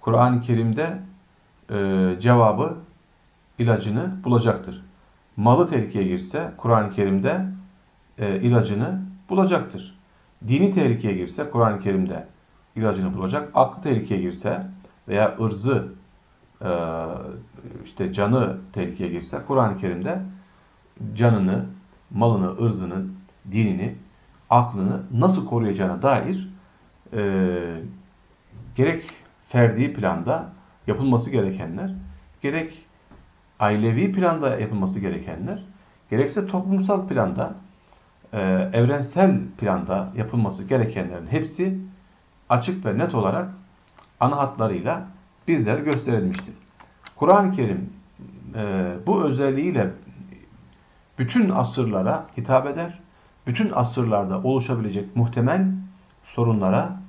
A: Kur'an-ı Kerim'de e, cevabı, ilacını bulacaktır. Malı tehlikeye girse Kur'an-ı Kerim'de e, ilacını bulacaktır. Dini tehlikeye girse Kur'an-ı Kerim'de ilacını bulacak. Aklı tehlikeye girse veya ırzı, e, işte canı tehlikeye girse Kur'an-ı Kerim'de canını, malını, ırzını, dinini, aklını nasıl koruyacağına dair e, gerek ferdi planda yapılması gerekenler, gerek ailevi planda yapılması gerekenler, gerekse toplumsal planda, e, evrensel planda yapılması gerekenlerin hepsi açık ve net olarak ana hatlarıyla bizlere gösterilmiştir. Kur'an-ı Kerim e, bu özelliğiyle bütün asırlara hitap eder. Bütün asırlarda oluşabilecek muhtemel sorunlara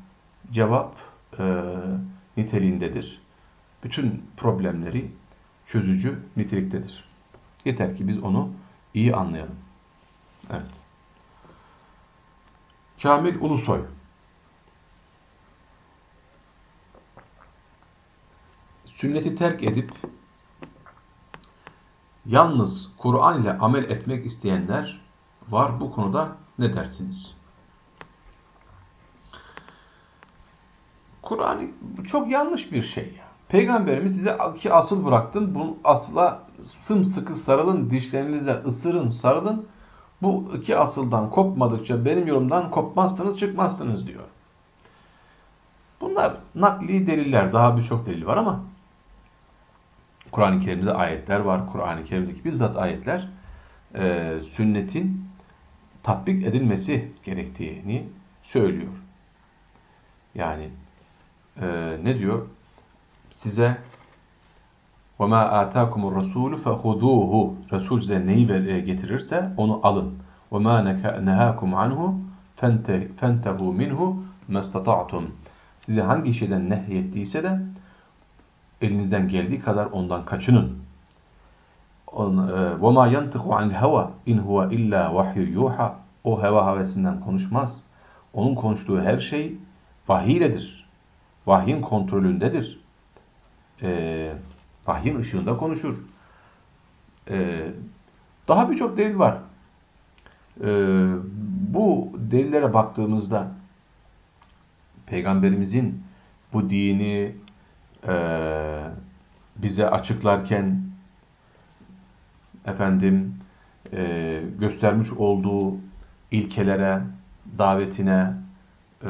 A: cevap e, niteliğindedir. Bütün problemleri çözücü niteliktedir. Yeter ki biz onu iyi anlayalım. Evet. Kamil Ulusoy Sünneti terk edip yalnız Kur'an ile amel etmek isteyenler var. Bu konuda ne dersiniz? Kur'an çok yanlış bir şey. Peygamberimiz size ki asıl bıraktım. Bu asla sımsıkı sarılın, dişlerinize ısırın, sarılın. Bu iki asıldan kopmadıkça benim yorumdan kopmazsınız, çıkmazsınız diyor. Bunlar nakli deliller. Daha birçok delil var ama Kur'an-ı Kerim'de ayetler var. Kur'an-ı Kerim'deki bizzat ayetler e, sünnetin tatbik edilmesi gerektiğini söylüyor. Yani e, ne diyor? Size وَمَا آتَاكُمُ الرَّسُولُ فَخُذُوهُ Resul size neyi e, getirirse onu alın. وَمَا نَهَاكُمْ عَنْهُ فَانْتَهُوا مِنْهُ مَسْتَطَعْتُمْ Size hangi şeyden nehyettiyse de elinizden geldiği kadar ondan kaçının. وَمَا يَنْتِقُ عَنِ الْهَوَى اِنْ هُوَ اِلَّا وَحْيُ يُوحَى O heva havesinden konuşmaz. Onun konuştuğu her şey vahiyledir. Vahyin kontrolündedir. Ee, vahyin ışığında konuşur. Ee, daha birçok delil var. Ee, bu delillere baktığımızda Peygamberimizin bu dini e, bize açıklarken efendim e, göstermiş olduğu ilkelere, davetine e,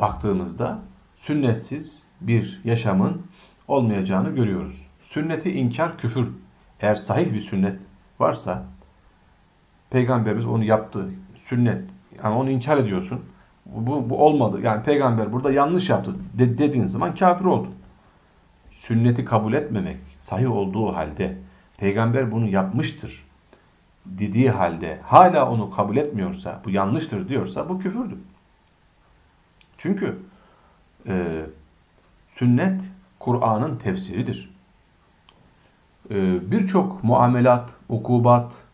A: baktığımızda sünnetsiz bir yaşamın olmayacağını görüyoruz. Sünneti inkar küfür. Eğer sahih bir sünnet varsa Peygamberimiz onu yaptı. Sünnet. Yani onu inkar ediyorsun. Bu, bu olmadı. Yani peygamber burada yanlış yaptı de, dediğin zaman kafir oldun. Sünneti kabul etmemek sahih olduğu halde peygamber bunu yapmıştır dediği halde hala onu kabul etmiyorsa, bu yanlıştır diyorsa bu küfürdür. Çünkü e, sünnet Kur'an'ın tefsiridir. e, birçok muamelat, ukubat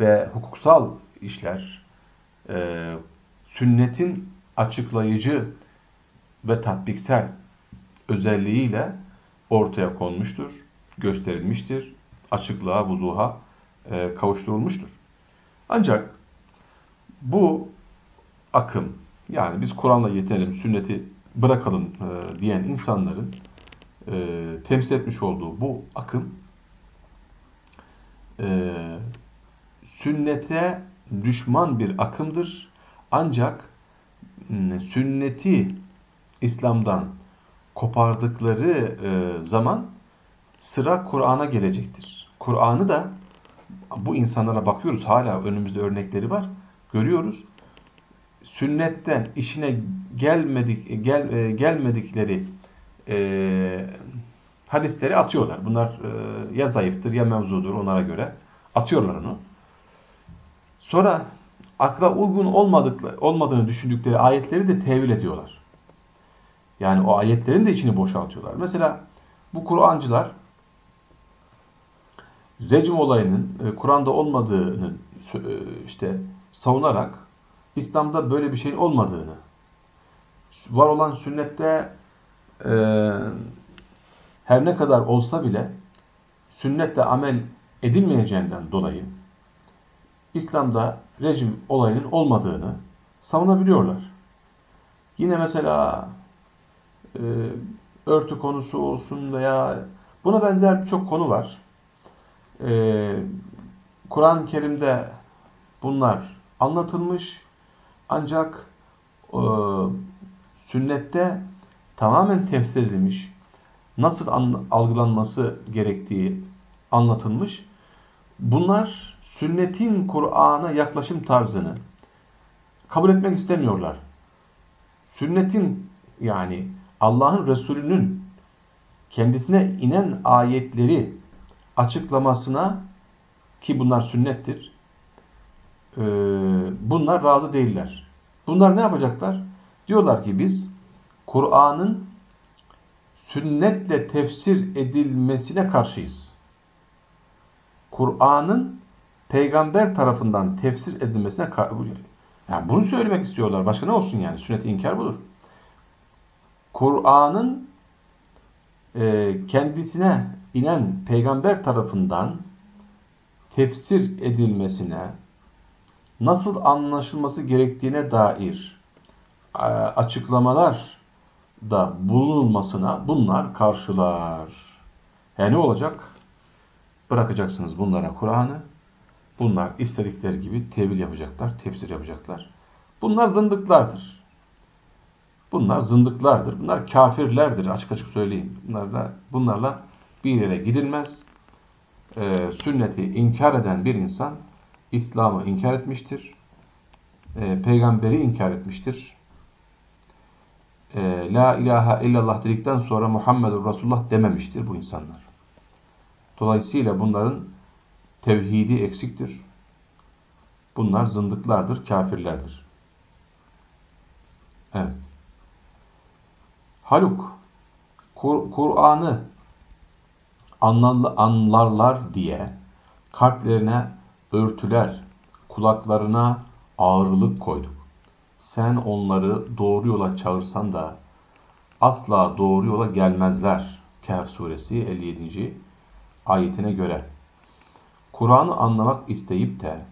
A: ve hukuksal işler e, sünnetin açıklayıcı ve tatbiksel özelliğiyle ortaya konmuştur, gösterilmiştir, açıklığa, vuzuha e, kavuşturulmuştur. Ancak bu akım, yani biz Kur'an'la yetenelim, sünneti bırakalım e, diyen insanların e, temsil etmiş olduğu bu akım e, sünnete düşman bir akımdır. Ancak sünneti İslam'dan kopardıkları e, zaman sıra Kur'an'a gelecektir. Kur'an'ı da bu insanlara bakıyoruz hala önümüzde örnekleri var. Görüyoruz. Sünnetten işine gelmedik gel, e, gelmedikleri e, hadisleri atıyorlar. Bunlar e, ya zayıftır ya mevzudur onlara göre. Atıyorlar onu. Sonra akla uygun olmadık, olmadığını düşündükleri ayetleri de tevil ediyorlar. Yani o ayetlerin de içini boşaltıyorlar. Mesela bu Kur'ancılar rejim olayının e, Kur'an'da olmadığını e, işte savunarak İslam'da böyle bir şeyin olmadığını, var olan sünnette e, her ne kadar olsa bile sünnetle amel edilmeyeceğinden dolayı İslam'da rejim olayının olmadığını savunabiliyorlar. Yine mesela e, örtü konusu olsun veya buna benzer birçok konu var. E, Kur'an-ı Kerim'de bunlar anlatılmış ancak e, sünnette tamamen tefsir edilmiş, nasıl algılanması gerektiği anlatılmış. Bunlar sünnetin Kur'an'a yaklaşım tarzını kabul etmek istemiyorlar. Sünnetin yani Allah'ın Resulü'nün kendisine inen ayetleri açıklamasına ki bunlar sünnettir. E, bunlar razı değiller. Bunlar ne yapacaklar? Diyorlar ki biz Kur'an'ın sünnetle tefsir edilmesine karşıyız. Kur'an'ın peygamber tarafından tefsir edilmesine yani bunu söylemek istiyorlar. Başka ne olsun yani? Sünnet inkar budur. Kur'an'ın e, kendisine inen peygamber tarafından tefsir edilmesine, nasıl anlaşılması gerektiğine dair e, açıklamalar da bulunmasına bunlar karşılar. Yani ne olacak? Bırakacaksınız bunlara Kur'an'ı. Bunlar istedikleri gibi tevil yapacaklar, tefsir yapacaklar. Bunlar zındıklardır. Bunlar zındıklardır. Bunlar kafirlerdir açık açık söyleyeyim. Bunlarla, bunlarla bir yere gidilmez. Ee, sünneti inkar eden bir insan İslam'ı inkar etmiştir. Ee, peygamberi inkar etmiştir. Ee, La ilahe illallah dedikten sonra Muhammedur Resulullah dememiştir bu insanlar. Dolayısıyla bunların tevhidi eksiktir. Bunlar zındıklardır, kafirlerdir. Evet. Haluk, Kur'an'ı anlarlar diye kalplerine örtüler, kulaklarına ağırlık koyduk. Sen onları doğru yola çağırsan da asla doğru yola gelmezler. Kehf suresi 57. ayetine göre. Kur'an'ı anlamak isteyip de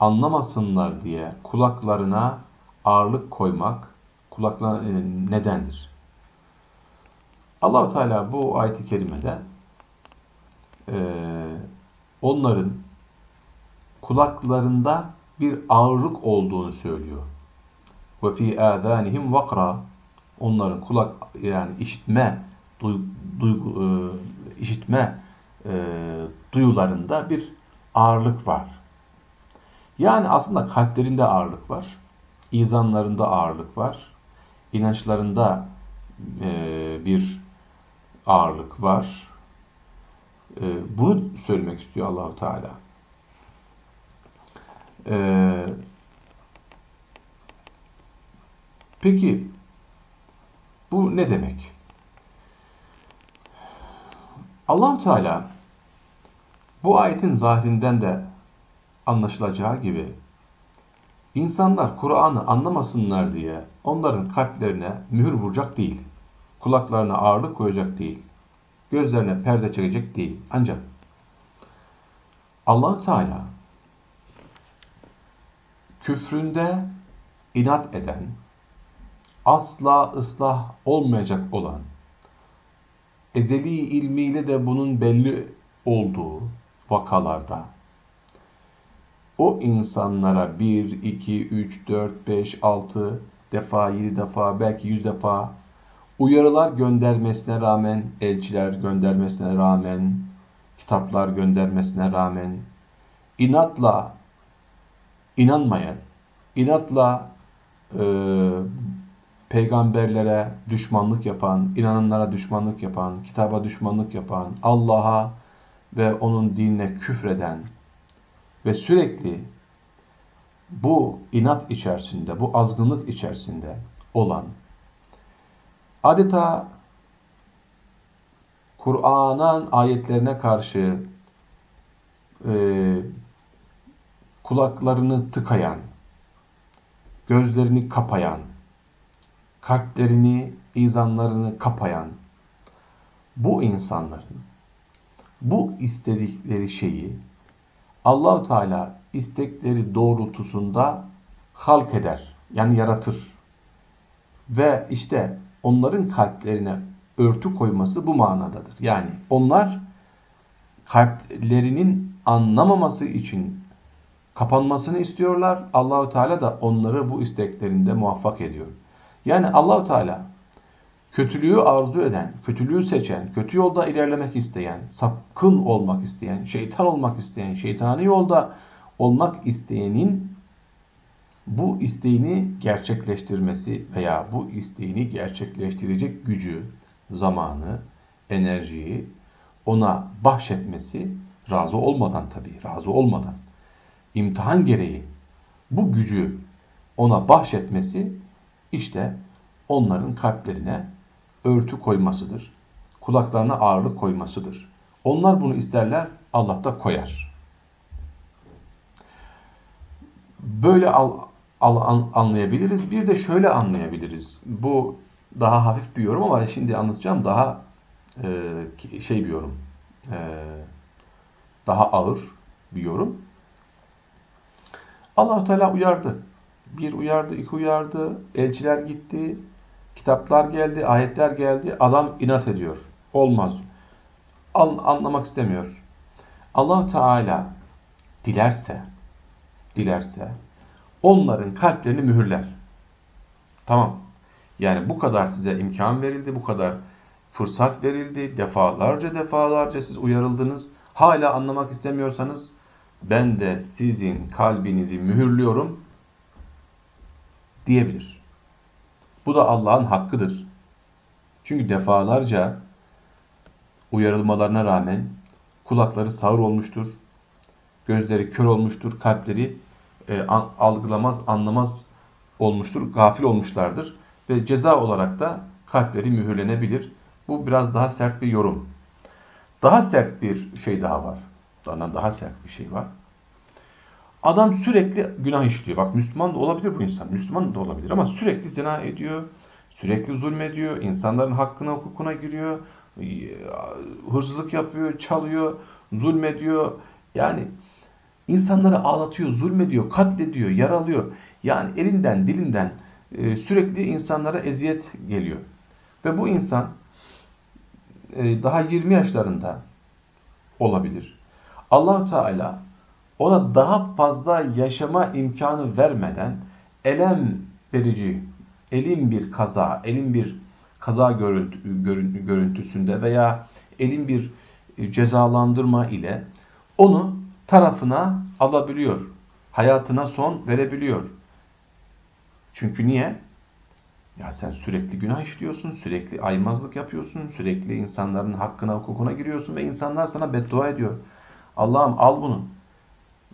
A: anlamasınlar diye kulaklarına ağırlık koymak kulaklarına nedendir. Allahu Teala bu ayet-i kerimede e, onların kulaklarında bir ağırlık olduğunu söylüyor. Ve fi âzânihim vakra onların kulak yani işitme duygu, e, işitme e, duyularında bir ağırlık var. Yani aslında kalplerinde ağırlık var. İzanlarında ağırlık var. inançlarında e, bir ağırlık var. E, bunu söylemek istiyor Allahu Teala. E, peki bu ne demek? Allah Teala bu ayetin zahirinden de anlaşılacağı gibi insanlar Kur'an'ı anlamasınlar diye onların kalplerine mühür vuracak değil. Kulaklarına ağırlık koyacak değil. Gözlerine perde çekecek değil. Ancak allah Teala küfründe inat eden, asla ıslah olmayacak olan, ezeli ilmiyle de bunun belli olduğu vakalarda o insanlara 1, 2, 3, 4, 5, 6 defa, 7 defa, belki 100 defa uyarılar göndermesine rağmen, elçiler göndermesine rağmen, kitaplar göndermesine rağmen, inatla inanmayan, inatla e, peygamberlere düşmanlık yapan, inananlara düşmanlık yapan, kitaba düşmanlık yapan, Allah'a ve onun dinine küfreden ve sürekli bu inat içerisinde, bu azgınlık içerisinde olan, adeta Kur'an'ın ayetlerine karşı e, kulaklarını tıkayan, gözlerini kapayan, kalplerini, izanlarını kapayan bu insanların bu istedikleri şeyi Allahu Teala istekleri doğrultusunda halk eder. Yani yaratır. Ve işte onların kalplerine örtü koyması bu manadadır. Yani onlar kalplerinin anlamaması için kapanmasını istiyorlar. Allahu Teala da onları bu isteklerinde muvaffak ediyor. Yani Allahu Teala kötülüğü arzu eden, kötülüğü seçen, kötü yolda ilerlemek isteyen, sapkın olmak isteyen, şeytan olmak isteyen, şeytani yolda olmak isteyenin bu isteğini gerçekleştirmesi veya bu isteğini gerçekleştirecek gücü, zamanı, enerjiyi ona bahşetmesi razı olmadan tabii, razı olmadan. İmtihan gereği bu gücü ona bahşetmesi işte onların kalplerine örtü koymasıdır. Kulaklarına ağırlık koymasıdır. Onlar bunu isterler, Allah da koyar. Böyle al, al, an, anlayabiliriz. Bir de şöyle anlayabiliriz. Bu daha hafif bir yorum ama şimdi anlatacağım daha e, şey bir yorum. E, daha ağır bir yorum. allah Teala uyardı. Bir uyardı, iki uyardı, elçiler gitti, kitaplar geldi, ayetler geldi, adam inat ediyor. Olmaz. An anlamak istemiyor. allah Teala dilerse, dilerse onların kalplerini mühürler. Tamam. Yani bu kadar size imkan verildi, bu kadar fırsat verildi, defalarca defalarca siz uyarıldınız. Hala anlamak istemiyorsanız ben de sizin kalbinizi mühürlüyorum diyebilir. Bu da Allah'ın hakkıdır. Çünkü defalarca uyarılmalarına rağmen kulakları sağır olmuştur, gözleri kör olmuştur, kalpleri e, algılamaz, anlamaz olmuştur, gafil olmuşlardır. Ve ceza olarak da kalpleri mühürlenebilir. Bu biraz daha sert bir yorum. Daha sert bir şey daha var. Daha, daha sert bir şey var. Adam sürekli günah işliyor. Bak Müslüman da olabilir bu insan. Müslüman da olabilir ama sürekli zina ediyor. Sürekli zulmediyor. insanların hakkına hukukuna giriyor. Hırsızlık yapıyor, çalıyor, zulmediyor. Yani insanları ağlatıyor, zulmediyor, katlediyor, yaralıyor. Yani elinden, dilinden e, sürekli insanlara eziyet geliyor. Ve bu insan e, daha 20 yaşlarında olabilir. Allahu Teala ona daha fazla yaşama imkanı vermeden elem verici, elin bir kaza, elin bir kaza görüntü, görüntüsünde veya elin bir e, cezalandırma ile onu tarafına alabiliyor. Hayatına son verebiliyor. Çünkü niye? Ya sen sürekli günah işliyorsun, sürekli aymazlık yapıyorsun, sürekli insanların hakkına, hukukuna giriyorsun ve insanlar sana beddua ediyor. Allah'ım al bunu.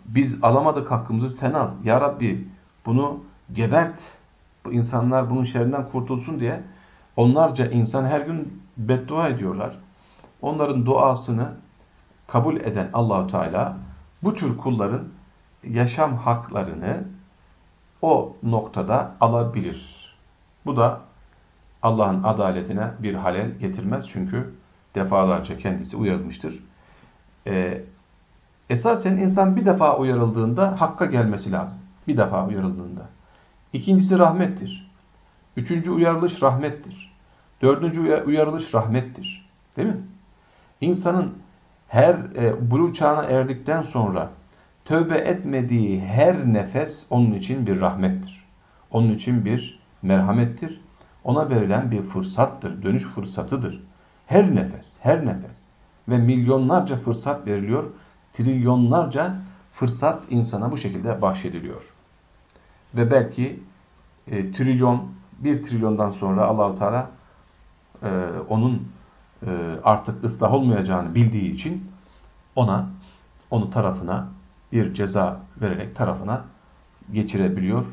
A: Biz alamadık hakkımızı sen al. Ya Rabbi bunu gebert. Bu insanlar bunun şerrinden kurtulsun diye onlarca insan her gün beddua ediyorlar. onların duasını kabul eden Allahu Teala bu tür kulların yaşam haklarını o noktada alabilir. Bu da Allah'ın adaletine bir halel getirmez çünkü defalarca kendisi uyarılmıştır. Ee, esasen insan bir defa uyarıldığında hakka gelmesi lazım. Bir defa uyarıldığında. İkincisi rahmettir. Üçüncü uyarılış rahmettir. Dördüncü uyarılış rahmettir. Değil mi? İnsanın her e, buluğ çağına erdikten sonra tövbe etmediği her nefes onun için bir rahmettir. Onun için bir merhamettir. Ona verilen bir fırsattır, dönüş fırsatıdır. Her nefes, her nefes ve milyonlarca fırsat veriliyor, trilyonlarca fırsat insana bu şekilde bahşediliyor. Ve belki e, trilyon, bir trilyondan sonra Allahu Teala e, onun e, artık ıslah olmayacağını bildiği için ona, onu tarafına bir ceza vererek tarafına geçirebiliyor,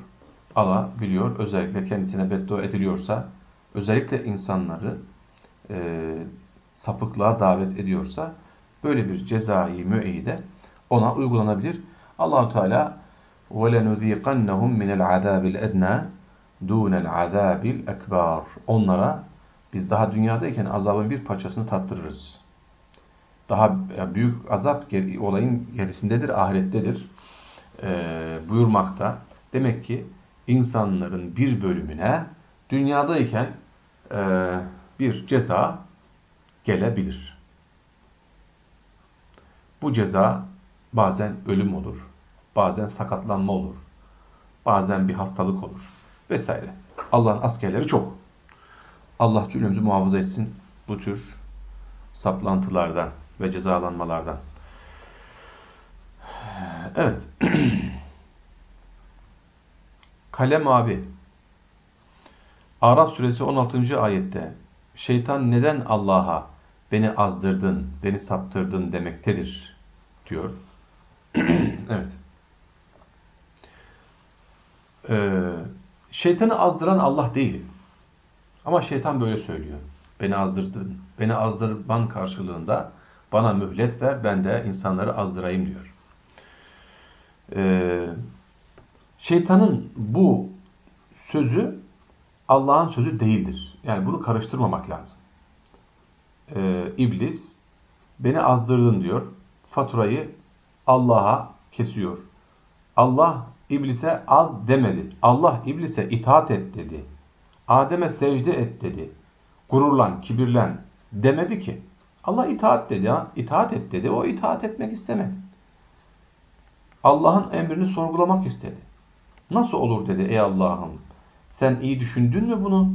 A: alabiliyor. Özellikle kendisine beddua ediliyorsa, özellikle insanları e, sapıklığa davet ediyorsa, böyle bir cezai müeyyide ona uygulanabilir. Allahu Teala وَلَنُذ۪يقَنَّهُمْ مِنَ الْعَذَابِ الْاَدْنَى دُونَ الْعَذَابِ الْاَكْبَارِ Onlara biz daha dünyadayken azabın bir parçasını tattırırız. Daha büyük azap olayın gerisindedir, ahirettedir e, buyurmakta. Demek ki insanların bir bölümüne dünyadayken e, bir ceza gelebilir. Bu ceza bazen ölüm olur, bazen sakatlanma olur, bazen bir hastalık olur vesaire. Allah'ın askerleri çok. Allah cümlemizi muhafaza etsin bu tür saplantılardan ve cezalanmalardan. Evet. Kalem abi. Araf suresi 16. ayette şeytan neden Allah'a beni azdırdın, beni saptırdın demektedir diyor. evet. Ee, şeytanı azdıran Allah değil. Ama şeytan böyle söylüyor. Beni azdırdın. Beni azdırman karşılığında bana mühlet ver, ben de insanları azdırayım diyor. Ee, şeytanın bu sözü Allah'ın sözü değildir. Yani bunu karıştırmamak lazım. Ee, İblis beni azdırdın diyor. Faturayı Allah'a kesiyor. Allah iblise az demedi. Allah iblise itaat et dedi. Adem'e secde et dedi. Gururlan, kibirlen demedi ki. Allah itaat dedi. Ha? İtaat et dedi. O itaat etmek istemedi. Allah'ın emrini sorgulamak istedi. Nasıl olur dedi ey Allah'ım. Sen iyi düşündün mü bunu?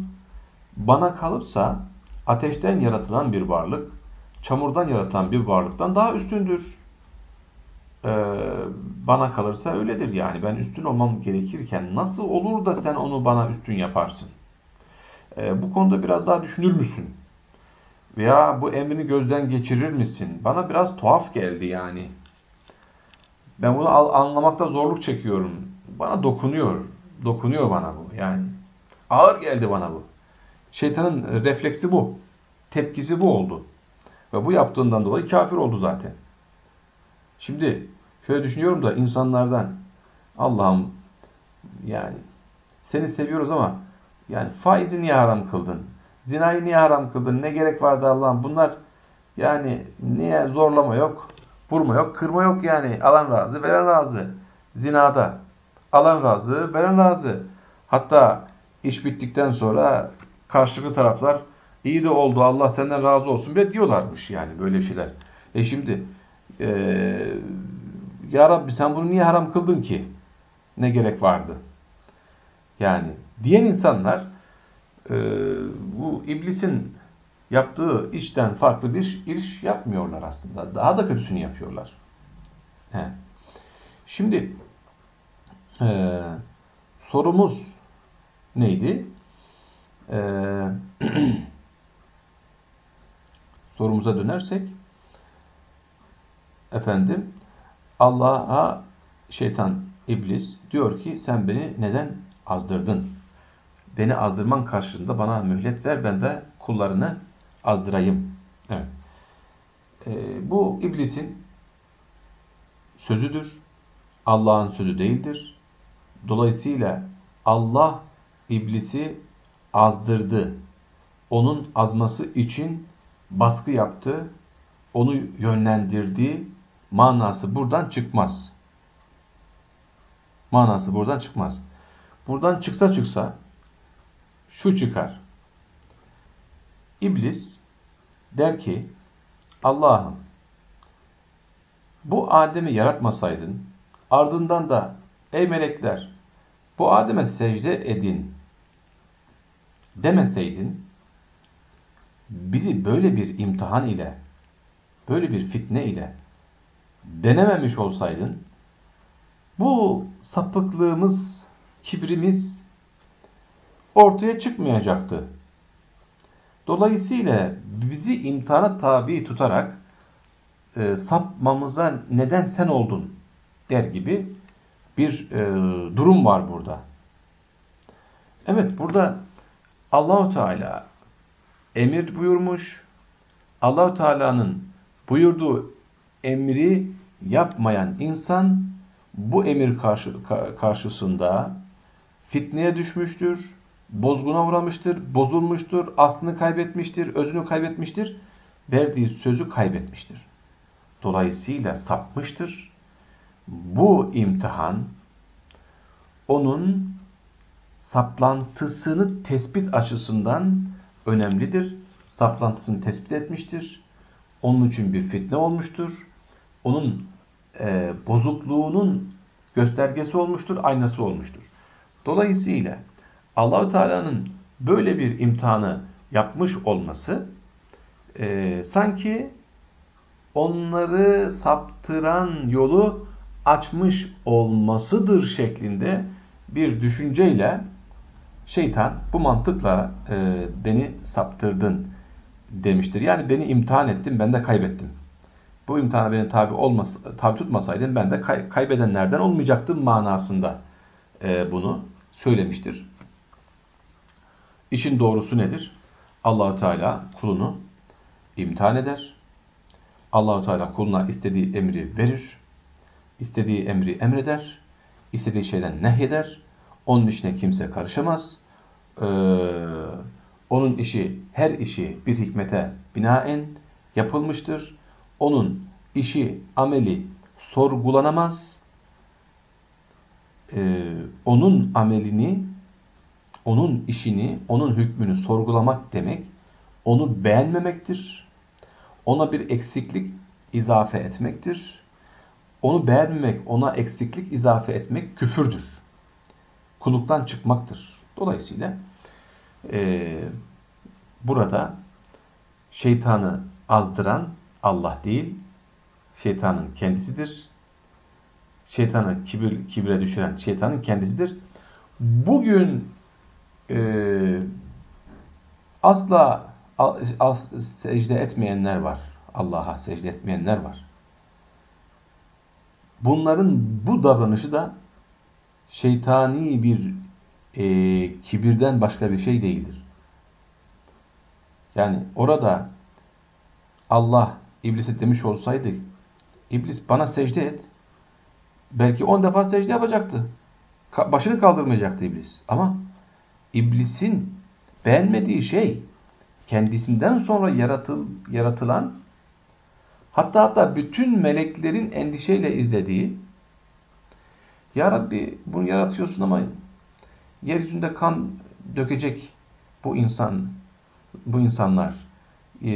A: Bana kalırsa ateşten yaratılan bir varlık, çamurdan yaratılan bir varlıktan daha üstündür. Ee, bana kalırsa öyledir yani. Ben üstün olmam gerekirken nasıl olur da sen onu bana üstün yaparsın? Ee, bu konuda biraz daha düşünür müsün? Veya bu emrini gözden geçirir misin? Bana biraz tuhaf geldi yani. Ben bunu anlamakta zorluk çekiyorum. Bana dokunuyor. Dokunuyor bana bu yani. Ağır geldi bana bu. Şeytanın refleksi bu. Tepkisi bu oldu. Ve bu yaptığından dolayı kafir oldu zaten. Şimdi şöyle düşünüyorum da insanlardan Allah'ım yani seni seviyoruz ama yani faizi niye haram kıldın? Zinayı niye haram kıldın? Ne gerek vardı Allah'ım? Bunlar yani niye zorlama yok, vurma yok, kırma yok yani. Alan razı, veren razı. Zinada. Alan razı, veren razı. Hatta iş bittikten sonra karşılıklı taraflar iyi de oldu Allah senden razı olsun bile diyorlarmış yani böyle şeyler. E şimdi e, Ya Rabbi sen bunu niye haram kıldın ki? Ne gerek vardı? Yani diyen insanlar e, bu iblisin yaptığı işten farklı bir iş yapmıyorlar aslında. Daha da kötüsünü yapıyorlar. He. Şimdi e, sorumuz neydi? E, sorumuza dönersek efendim Allah'a şeytan, iblis diyor ki sen beni neden azdırdın? Beni azdırman karşılığında bana mühlet ver ben de kullarını azdırayım. Evet. e, bu iblisin sözüdür. Allah'ın sözü değildir. Dolayısıyla Allah iblisi azdırdı. Onun azması için baskı yaptı. Onu yönlendirdi. Manası buradan çıkmaz. Manası buradan çıkmaz. Buradan çıksa çıksa şu çıkar. İblis der ki Allah'ım bu Adem'i yaratmasaydın ardından da ey melekler bu Adem'e secde edin demeseydin bizi böyle bir imtihan ile böyle bir fitne ile denememiş olsaydın bu sapıklığımız, kibrimiz ortaya çıkmayacaktı. Dolayısıyla bizi imtihana tabi tutarak e, sapmamıza neden sen oldun der gibi bir e, durum var burada. Evet burada Allahu Teala emir buyurmuş. Allahu Teala'nın buyurduğu emri yapmayan insan bu emir karşı, karşısında fitneye düşmüştür, bozguna uğramıştır, bozulmuştur, aslını kaybetmiştir, özünü kaybetmiştir, verdiği sözü kaybetmiştir. Dolayısıyla sapmıştır. Bu imtihan onun saplantısını tespit açısından önemlidir. Saplantısını tespit etmiştir. Onun için bir fitne olmuştur. Onun e, bozukluğunun göstergesi olmuştur, aynası olmuştur. Dolayısıyla Allahu Teala'nın böyle bir imtihanı yapmış olması e, sanki onları saptıran yolu açmış olmasıdır şeklinde bir düşünceyle şeytan bu mantıkla e, beni saptırdın demiştir. Yani beni imtihan ettin ben de kaybettim. Bu imtihana beni tabi, olmas tabi tutmasaydın ben de kay kaybedenlerden olmayacaktım manasında e, bunu söylemiştir. İşin doğrusu nedir? Allahu Teala kulunu imtihan eder. Allahu Teala kuluna istediği emri verir. istediği emri emreder. istediği şeyden nehyeder. Onun işine kimse karışamaz. Ee, onun işi, her işi bir hikmete binaen yapılmıştır. Onun işi, ameli sorgulanamaz. Ee, onun amelini onun işini, onun hükmünü sorgulamak demek, onu beğenmemektir. Ona bir eksiklik izafe etmektir. Onu beğenmemek, ona eksiklik izafe etmek küfürdür. Kuluktan çıkmaktır. Dolayısıyla e, burada şeytanı azdıran Allah değil, şeytanın kendisidir. Şeytanı kibir, kibire düşüren şeytanın kendisidir. Bugün e, asla as, secde etmeyenler var. Allah'a secde etmeyenler var. Bunların bu davranışı da şeytani bir e, kibirden başka bir şey değildir. Yani orada Allah iblise demiş olsaydı iblis bana secde et belki on defa secde yapacaktı. Başını kaldırmayacaktı iblis. Ama iblisin beğenmediği şey kendisinden sonra yaratıl, yaratılan hatta hatta bütün meleklerin endişeyle izlediği Ya Rabbi bunu yaratıyorsun ama yeryüzünde kan dökecek bu insan bu insanlar e,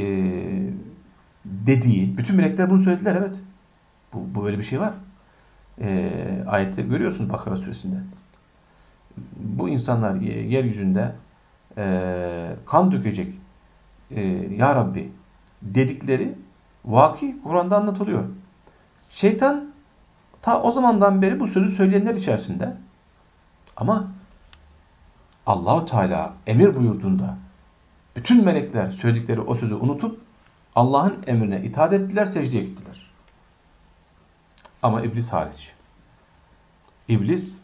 A: dediği bütün melekler bunu söylediler evet. Bu, bu böyle bir şey var. E, ayette görüyorsunuz Bakara suresinde bu insanlar yeryüzünde e, kan dökecek e, Ya Rabbi dedikleri vaki Kur'an'da anlatılıyor. Şeytan ta o zamandan beri bu sözü söyleyenler içerisinde ama Allahu Teala emir buyurduğunda bütün melekler söyledikleri o sözü unutup Allah'ın emrine itaat ettiler, secdeye gittiler. Ama iblis hariç. İblis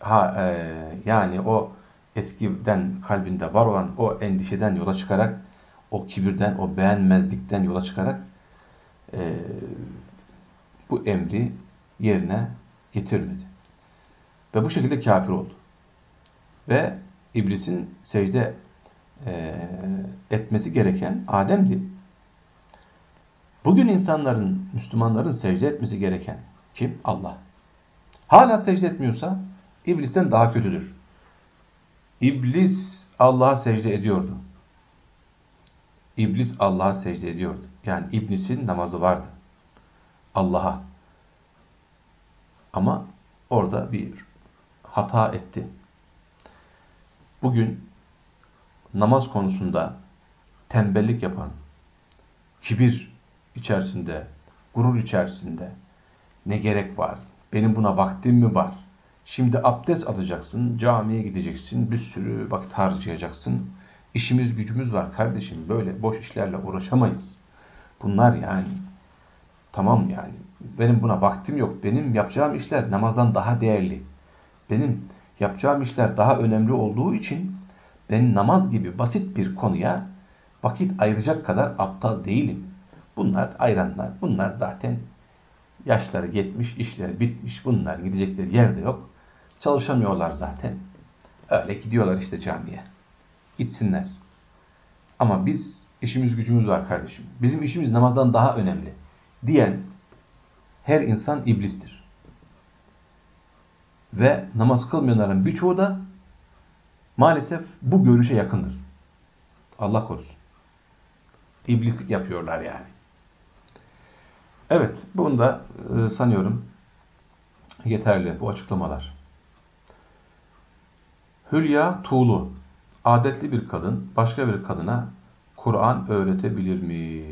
A: ha, e, yani o eskiden kalbinde var olan o endişeden yola çıkarak, o kibirden, o beğenmezlikten yola çıkarak e, bu emri yerine getirmedi. Ve bu şekilde kafir oldu. Ve iblisin secde e, etmesi gereken Adem'di. Bugün insanların, Müslümanların secde etmesi gereken kim? Allah. Hala secde etmiyorsa iblisten daha kötüdür. İblis Allah'a secde ediyordu. İblis Allah'a secde ediyordu. Yani iblisin namazı vardı. Allah'a. Ama orada bir hata etti. Bugün namaz konusunda tembellik yapan, kibir içerisinde, gurur içerisinde ne gerek var? Benim buna vaktim mi var? Şimdi abdest alacaksın, camiye gideceksin, bir sürü vakit harcayacaksın. İşimiz gücümüz var kardeşim. Böyle boş işlerle uğraşamayız. Bunlar yani tamam yani benim buna vaktim yok. Benim yapacağım işler namazdan daha değerli. Benim yapacağım işler daha önemli olduğu için ben namaz gibi basit bir konuya vakit ayıracak kadar aptal değilim. Bunlar ayranlar. Bunlar zaten yaşları yetmiş, işleri bitmiş. Bunlar gidecekleri yerde yok. Çalışamıyorlar zaten. Öyle gidiyorlar işte camiye. Gitsinler. Ama biz işimiz gücümüz var kardeşim. Bizim işimiz namazdan daha önemli. Diyen her insan iblistir. Ve namaz kılmayanların birçoğu da maalesef bu görüşe yakındır. Allah korusun. İblislik yapıyorlar yani. Evet, bunu da e, sanıyorum yeterli bu açıklamalar. Hülya Tuğlu, adetli bir kadın başka bir kadına Kur'an öğretebilir mi?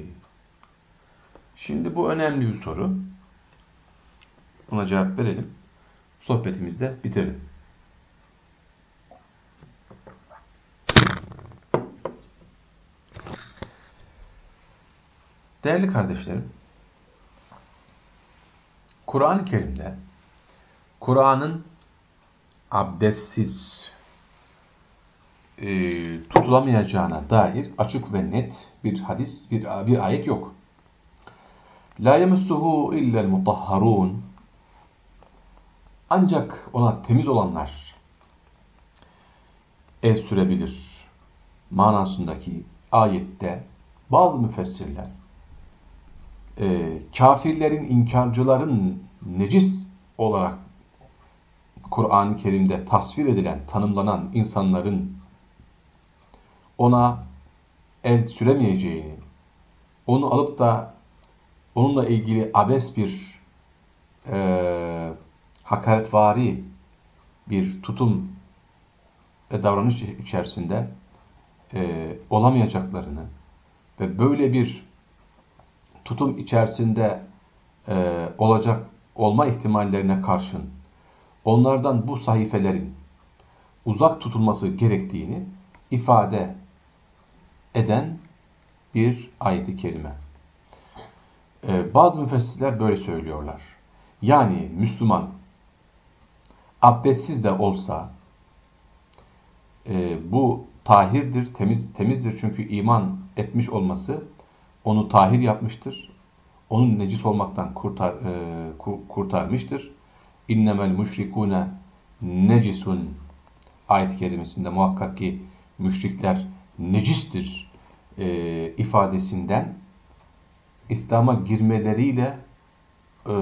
A: Şimdi bu önemli bir soru. Buna cevap verelim. Sohbetimizde bitirelim. Değerli kardeşlerim, Kur'an-ı Kerim'de Kur'an'ın abdestsiz e, tutulamayacağına dair açık ve net bir hadis, bir, bir ayet yok. La yemussuhu illel mutahharun ancak ona temiz olanlar el sürebilir. Manasındaki ayette bazı müfessirler e, kafirlerin, inkarcıların necis olarak Kur'an-ı Kerim'de tasvir edilen, tanımlanan insanların ona el süremeyeceğini, onu alıp da onunla ilgili abes bir e, hakaretvari bir tutum ve davranış içerisinde e, olamayacaklarını ve böyle bir tutum içerisinde e, olacak olma ihtimallerine karşın onlardan bu sayfelerin uzak tutulması gerektiğini ifade eden bir ayet-i kerime. Ee, bazı müfessirler böyle söylüyorlar. Yani Müslüman abdestsiz de olsa e, bu tahirdir, temiz temizdir çünkü iman etmiş olması onu tahir yapmıştır. Onun necis olmaktan kurtar, e, kurtarmıştır. İnnemel müşrikune necisun ayet-i kerimesinde muhakkak ki müşrikler necistir e, ifadesinden İslam'a girmeleriyle e,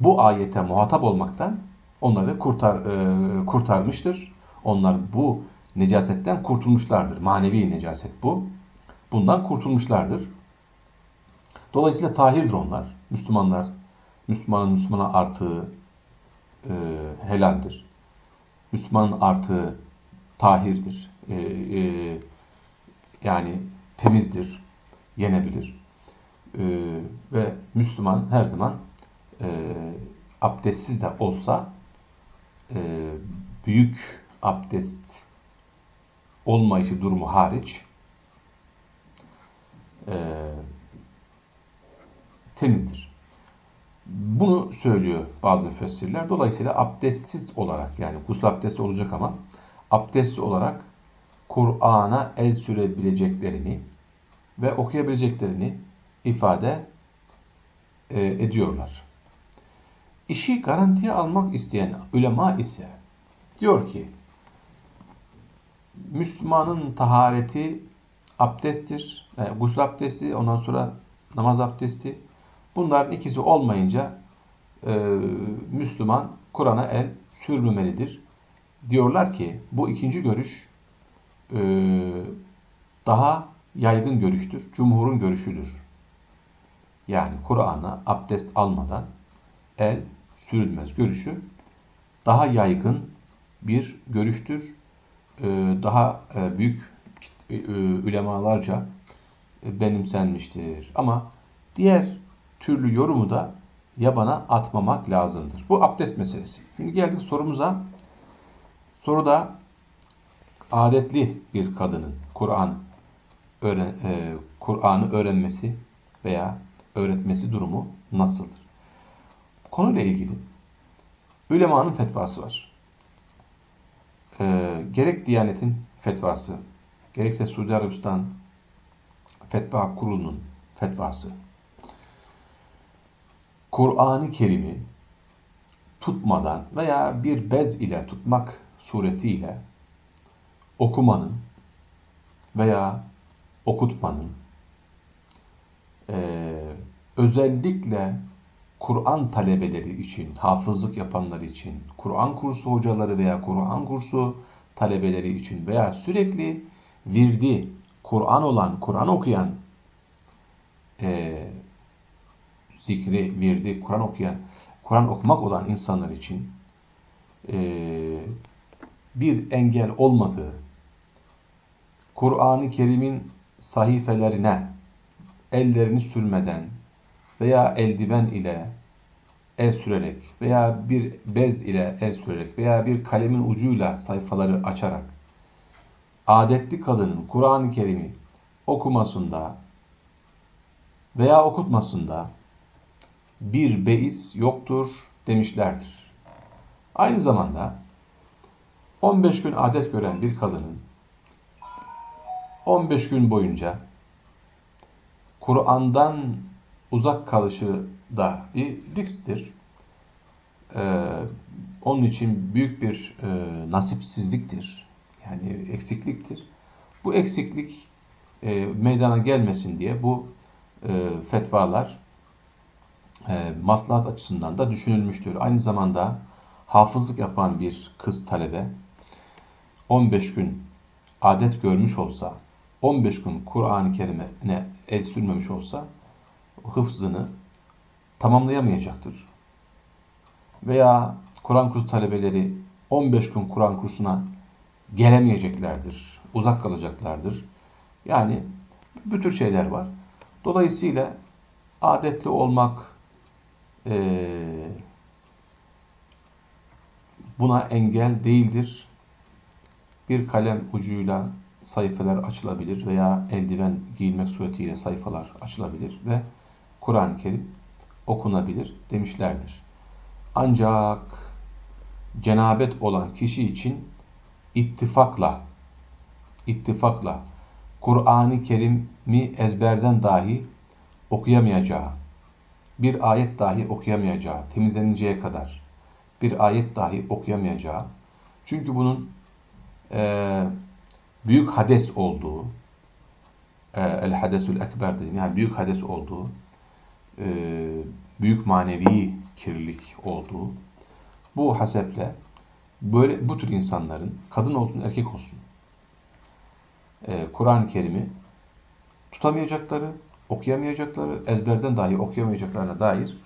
A: bu ayete muhatap olmaktan onları kurtar, e, kurtarmıştır. Onlar bu necasetten kurtulmuşlardır. Manevi necaset bu. Bundan kurtulmuşlardır. Dolayısıyla tahirdir onlar. Müslümanlar, Müslümanın Müslümana artığı e, helaldir. Müslümanın artığı tahirdir. E, e, yani temizdir, yenebilir. E, ve Müslüman her zaman e, abdestsiz de olsa e, büyük abdest olmayışı durumu hariç e, temizdir. Bunu söylüyor bazı müfessirler. Dolayısıyla abdestsiz olarak yani gusül abdesti olacak ama abdestsiz olarak Kur'an'a el sürebileceklerini ve okuyabileceklerini ifade e, ediyorlar. İşi garantiye almak isteyen ulema ise diyor ki Müslümanın tahareti abdesttir, e, gusül abdesti, ondan sonra namaz abdesti. Bunların ikisi olmayınca e, Müslüman Kur'an'a el sürmemelidir. Diyorlar ki bu ikinci görüş e, daha yaygın görüştür. Cumhurun görüşüdür. Yani Kur'an'a abdest almadan el sürülmez görüşü daha yaygın bir görüştür. E, daha e, büyük e, ülemalarca benimsenmiştir. Ama diğer türlü yorumu da yabana atmamak lazımdır. Bu abdest meselesi. Şimdi geldik sorumuza. Soruda adetli bir kadının Kur'an e, Kur'an'ı öğrenmesi veya öğretmesi durumu nasıldır? Konuyla ilgili ülemanın fetvası var. E, gerek Diyanet'in fetvası, gerekse Suudi Arabistan Fetva Kurulu'nun fetvası. Kur'an-ı Kerim'i tutmadan veya bir bez ile tutmak suretiyle okumanın veya okutmanın e, özellikle Kur'an talebeleri için, hafızlık yapanlar için, Kur'an kursu hocaları veya Kur'an kursu talebeleri için veya sürekli virdi Kur'an olan, Kur'an okuyan e, zikri, virdi, Kur'an okuyan, Kur'an okumak olan insanlar için e, bir engel olmadığı, Kur'an-ı Kerim'in sahifelerine ellerini sürmeden veya eldiven ile el sürerek veya bir bez ile el sürerek veya bir kalemin ucuyla sayfaları açarak adetli kadının Kur'an-ı Kerim'i okumasında veya okutmasında bir beis yoktur demişlerdir. Aynı zamanda 15 gün adet gören bir kadının 15 gün boyunca Kur'an'dan uzak kalışı da bir risktir. Ee, onun için büyük bir e, nasipsizliktir. Yani eksikliktir. Bu eksiklik e, meydana gelmesin diye bu e, fetvalar e, maslahat açısından da düşünülmüştür. Aynı zamanda hafızlık yapan bir kız talebe 15 gün adet görmüş olsa, 15 gün Kur'an-ı Kerim'e el sürmemiş olsa hıfzını tamamlayamayacaktır. Veya Kur'an kursu talebeleri 15 gün Kur'an kursuna gelemeyeceklerdir. Uzak kalacaklardır. Yani bu tür şeyler var. Dolayısıyla adetli olmak e, buna engel değildir. Bir kalem ucuyla sayfalar açılabilir veya eldiven giyilmek suretiyle sayfalar açılabilir ve Kur'an-ı Kerim okunabilir demişlerdir. Ancak cenabet olan kişi için ittifakla ittifakla Kur'an-ı Kerim'i ezberden dahi okuyamayacağı, bir ayet dahi okuyamayacağı, temizleninceye kadar bir ayet dahi okuyamayacağı, çünkü bunun e, büyük hades olduğu, e, el hadesül ekber dediğim, yani büyük hades olduğu, büyük manevi kirlilik olduğu, bu haseple böyle bu tür insanların kadın olsun erkek olsun e, Kur'an-ı Kerim'i tutamayacakları, okuyamayacakları, ezberden dahi okuyamayacaklarına dair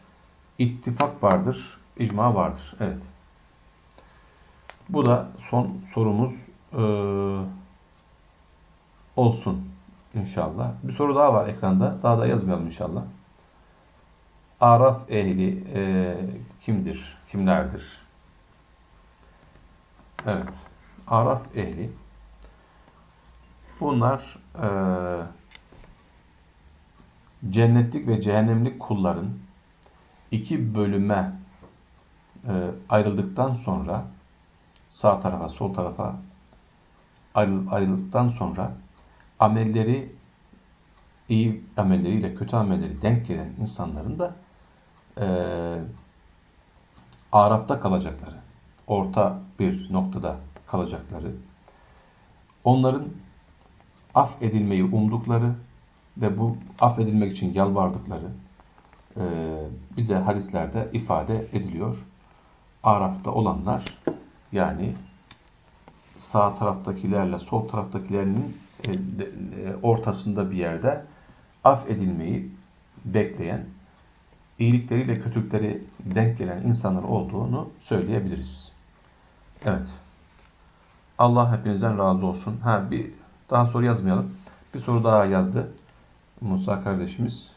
A: ittifak vardır, icma vardır. Evet. Bu da son sorumuz e, olsun inşallah. Bir soru daha var ekranda. Daha da yazmayalım inşallah. Araf ehli e, kimdir? Kimlerdir? Evet. Araf ehli bunlar e, cennetlik ve cehennemlik kulların iki bölüme e, ayrıldıktan sonra sağ tarafa sol tarafa ayrıldıktan sonra amelleri iyi amelleriyle kötü amelleri denk gelen insanların da e, arafta kalacakları, orta bir noktada kalacakları, onların af edilmeyi umdukları ve bu af edilmek için yalvardıkları e, bize hadislerde ifade ediliyor. Araf'ta olanlar yani sağ taraftakilerle sol taraftakilerinin e, e, ortasında bir yerde af edilmeyi bekleyen, iyilikleriyle kötülükleri denk gelen insanlar olduğunu söyleyebiliriz. Evet. Allah hepinizden razı olsun. Ha bir daha soru yazmayalım. Bir soru daha yazdı Musa kardeşimiz.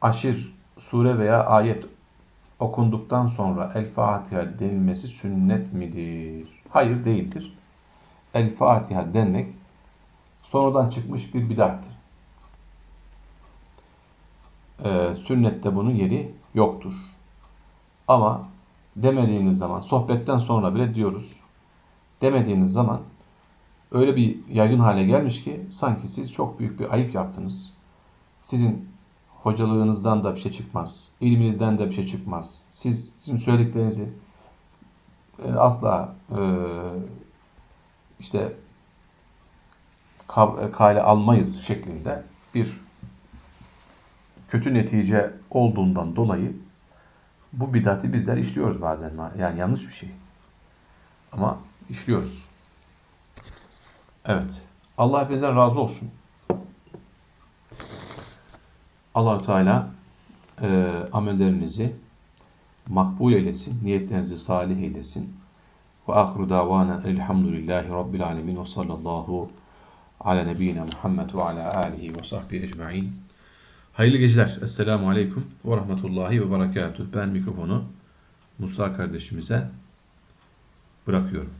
A: Aşir sure veya ayet okunduktan sonra El Fatiha denilmesi sünnet midir? Hayır değildir. El Fatiha denmek sonradan çıkmış bir bidattır. Ee, sünnette bunun yeri yoktur. Ama demediğiniz zaman, sohbetten sonra bile diyoruz. Demediğiniz zaman öyle bir yaygın hale gelmiş ki sanki siz çok büyük bir ayıp yaptınız. Sizin hocalığınızdan da bir şey çıkmaz. ilminizden de bir şey çıkmaz. Siz sizin söylediklerinizi e, asla e, işte e, kale almayız şeklinde bir kötü netice olduğundan dolayı bu bidati bizler işliyoruz bazen. Yani yanlış bir şey. Ama işliyoruz. Evet. Allah hepinizden razı olsun. allah Teala e, amellerinizi makbul eylesin, niyetlerinizi salih eylesin. Ve ahru davana elhamdülillahi rabbil alemin ve sallallahu ala nebiyyina Muhammed ve ala alihi ve sahbihi ecma'in. Hayırlı geceler. Esselamu aleyküm ve rahmetullahi ve berekatuhu. Ben mikrofonu Musa kardeşimize bırakıyorum.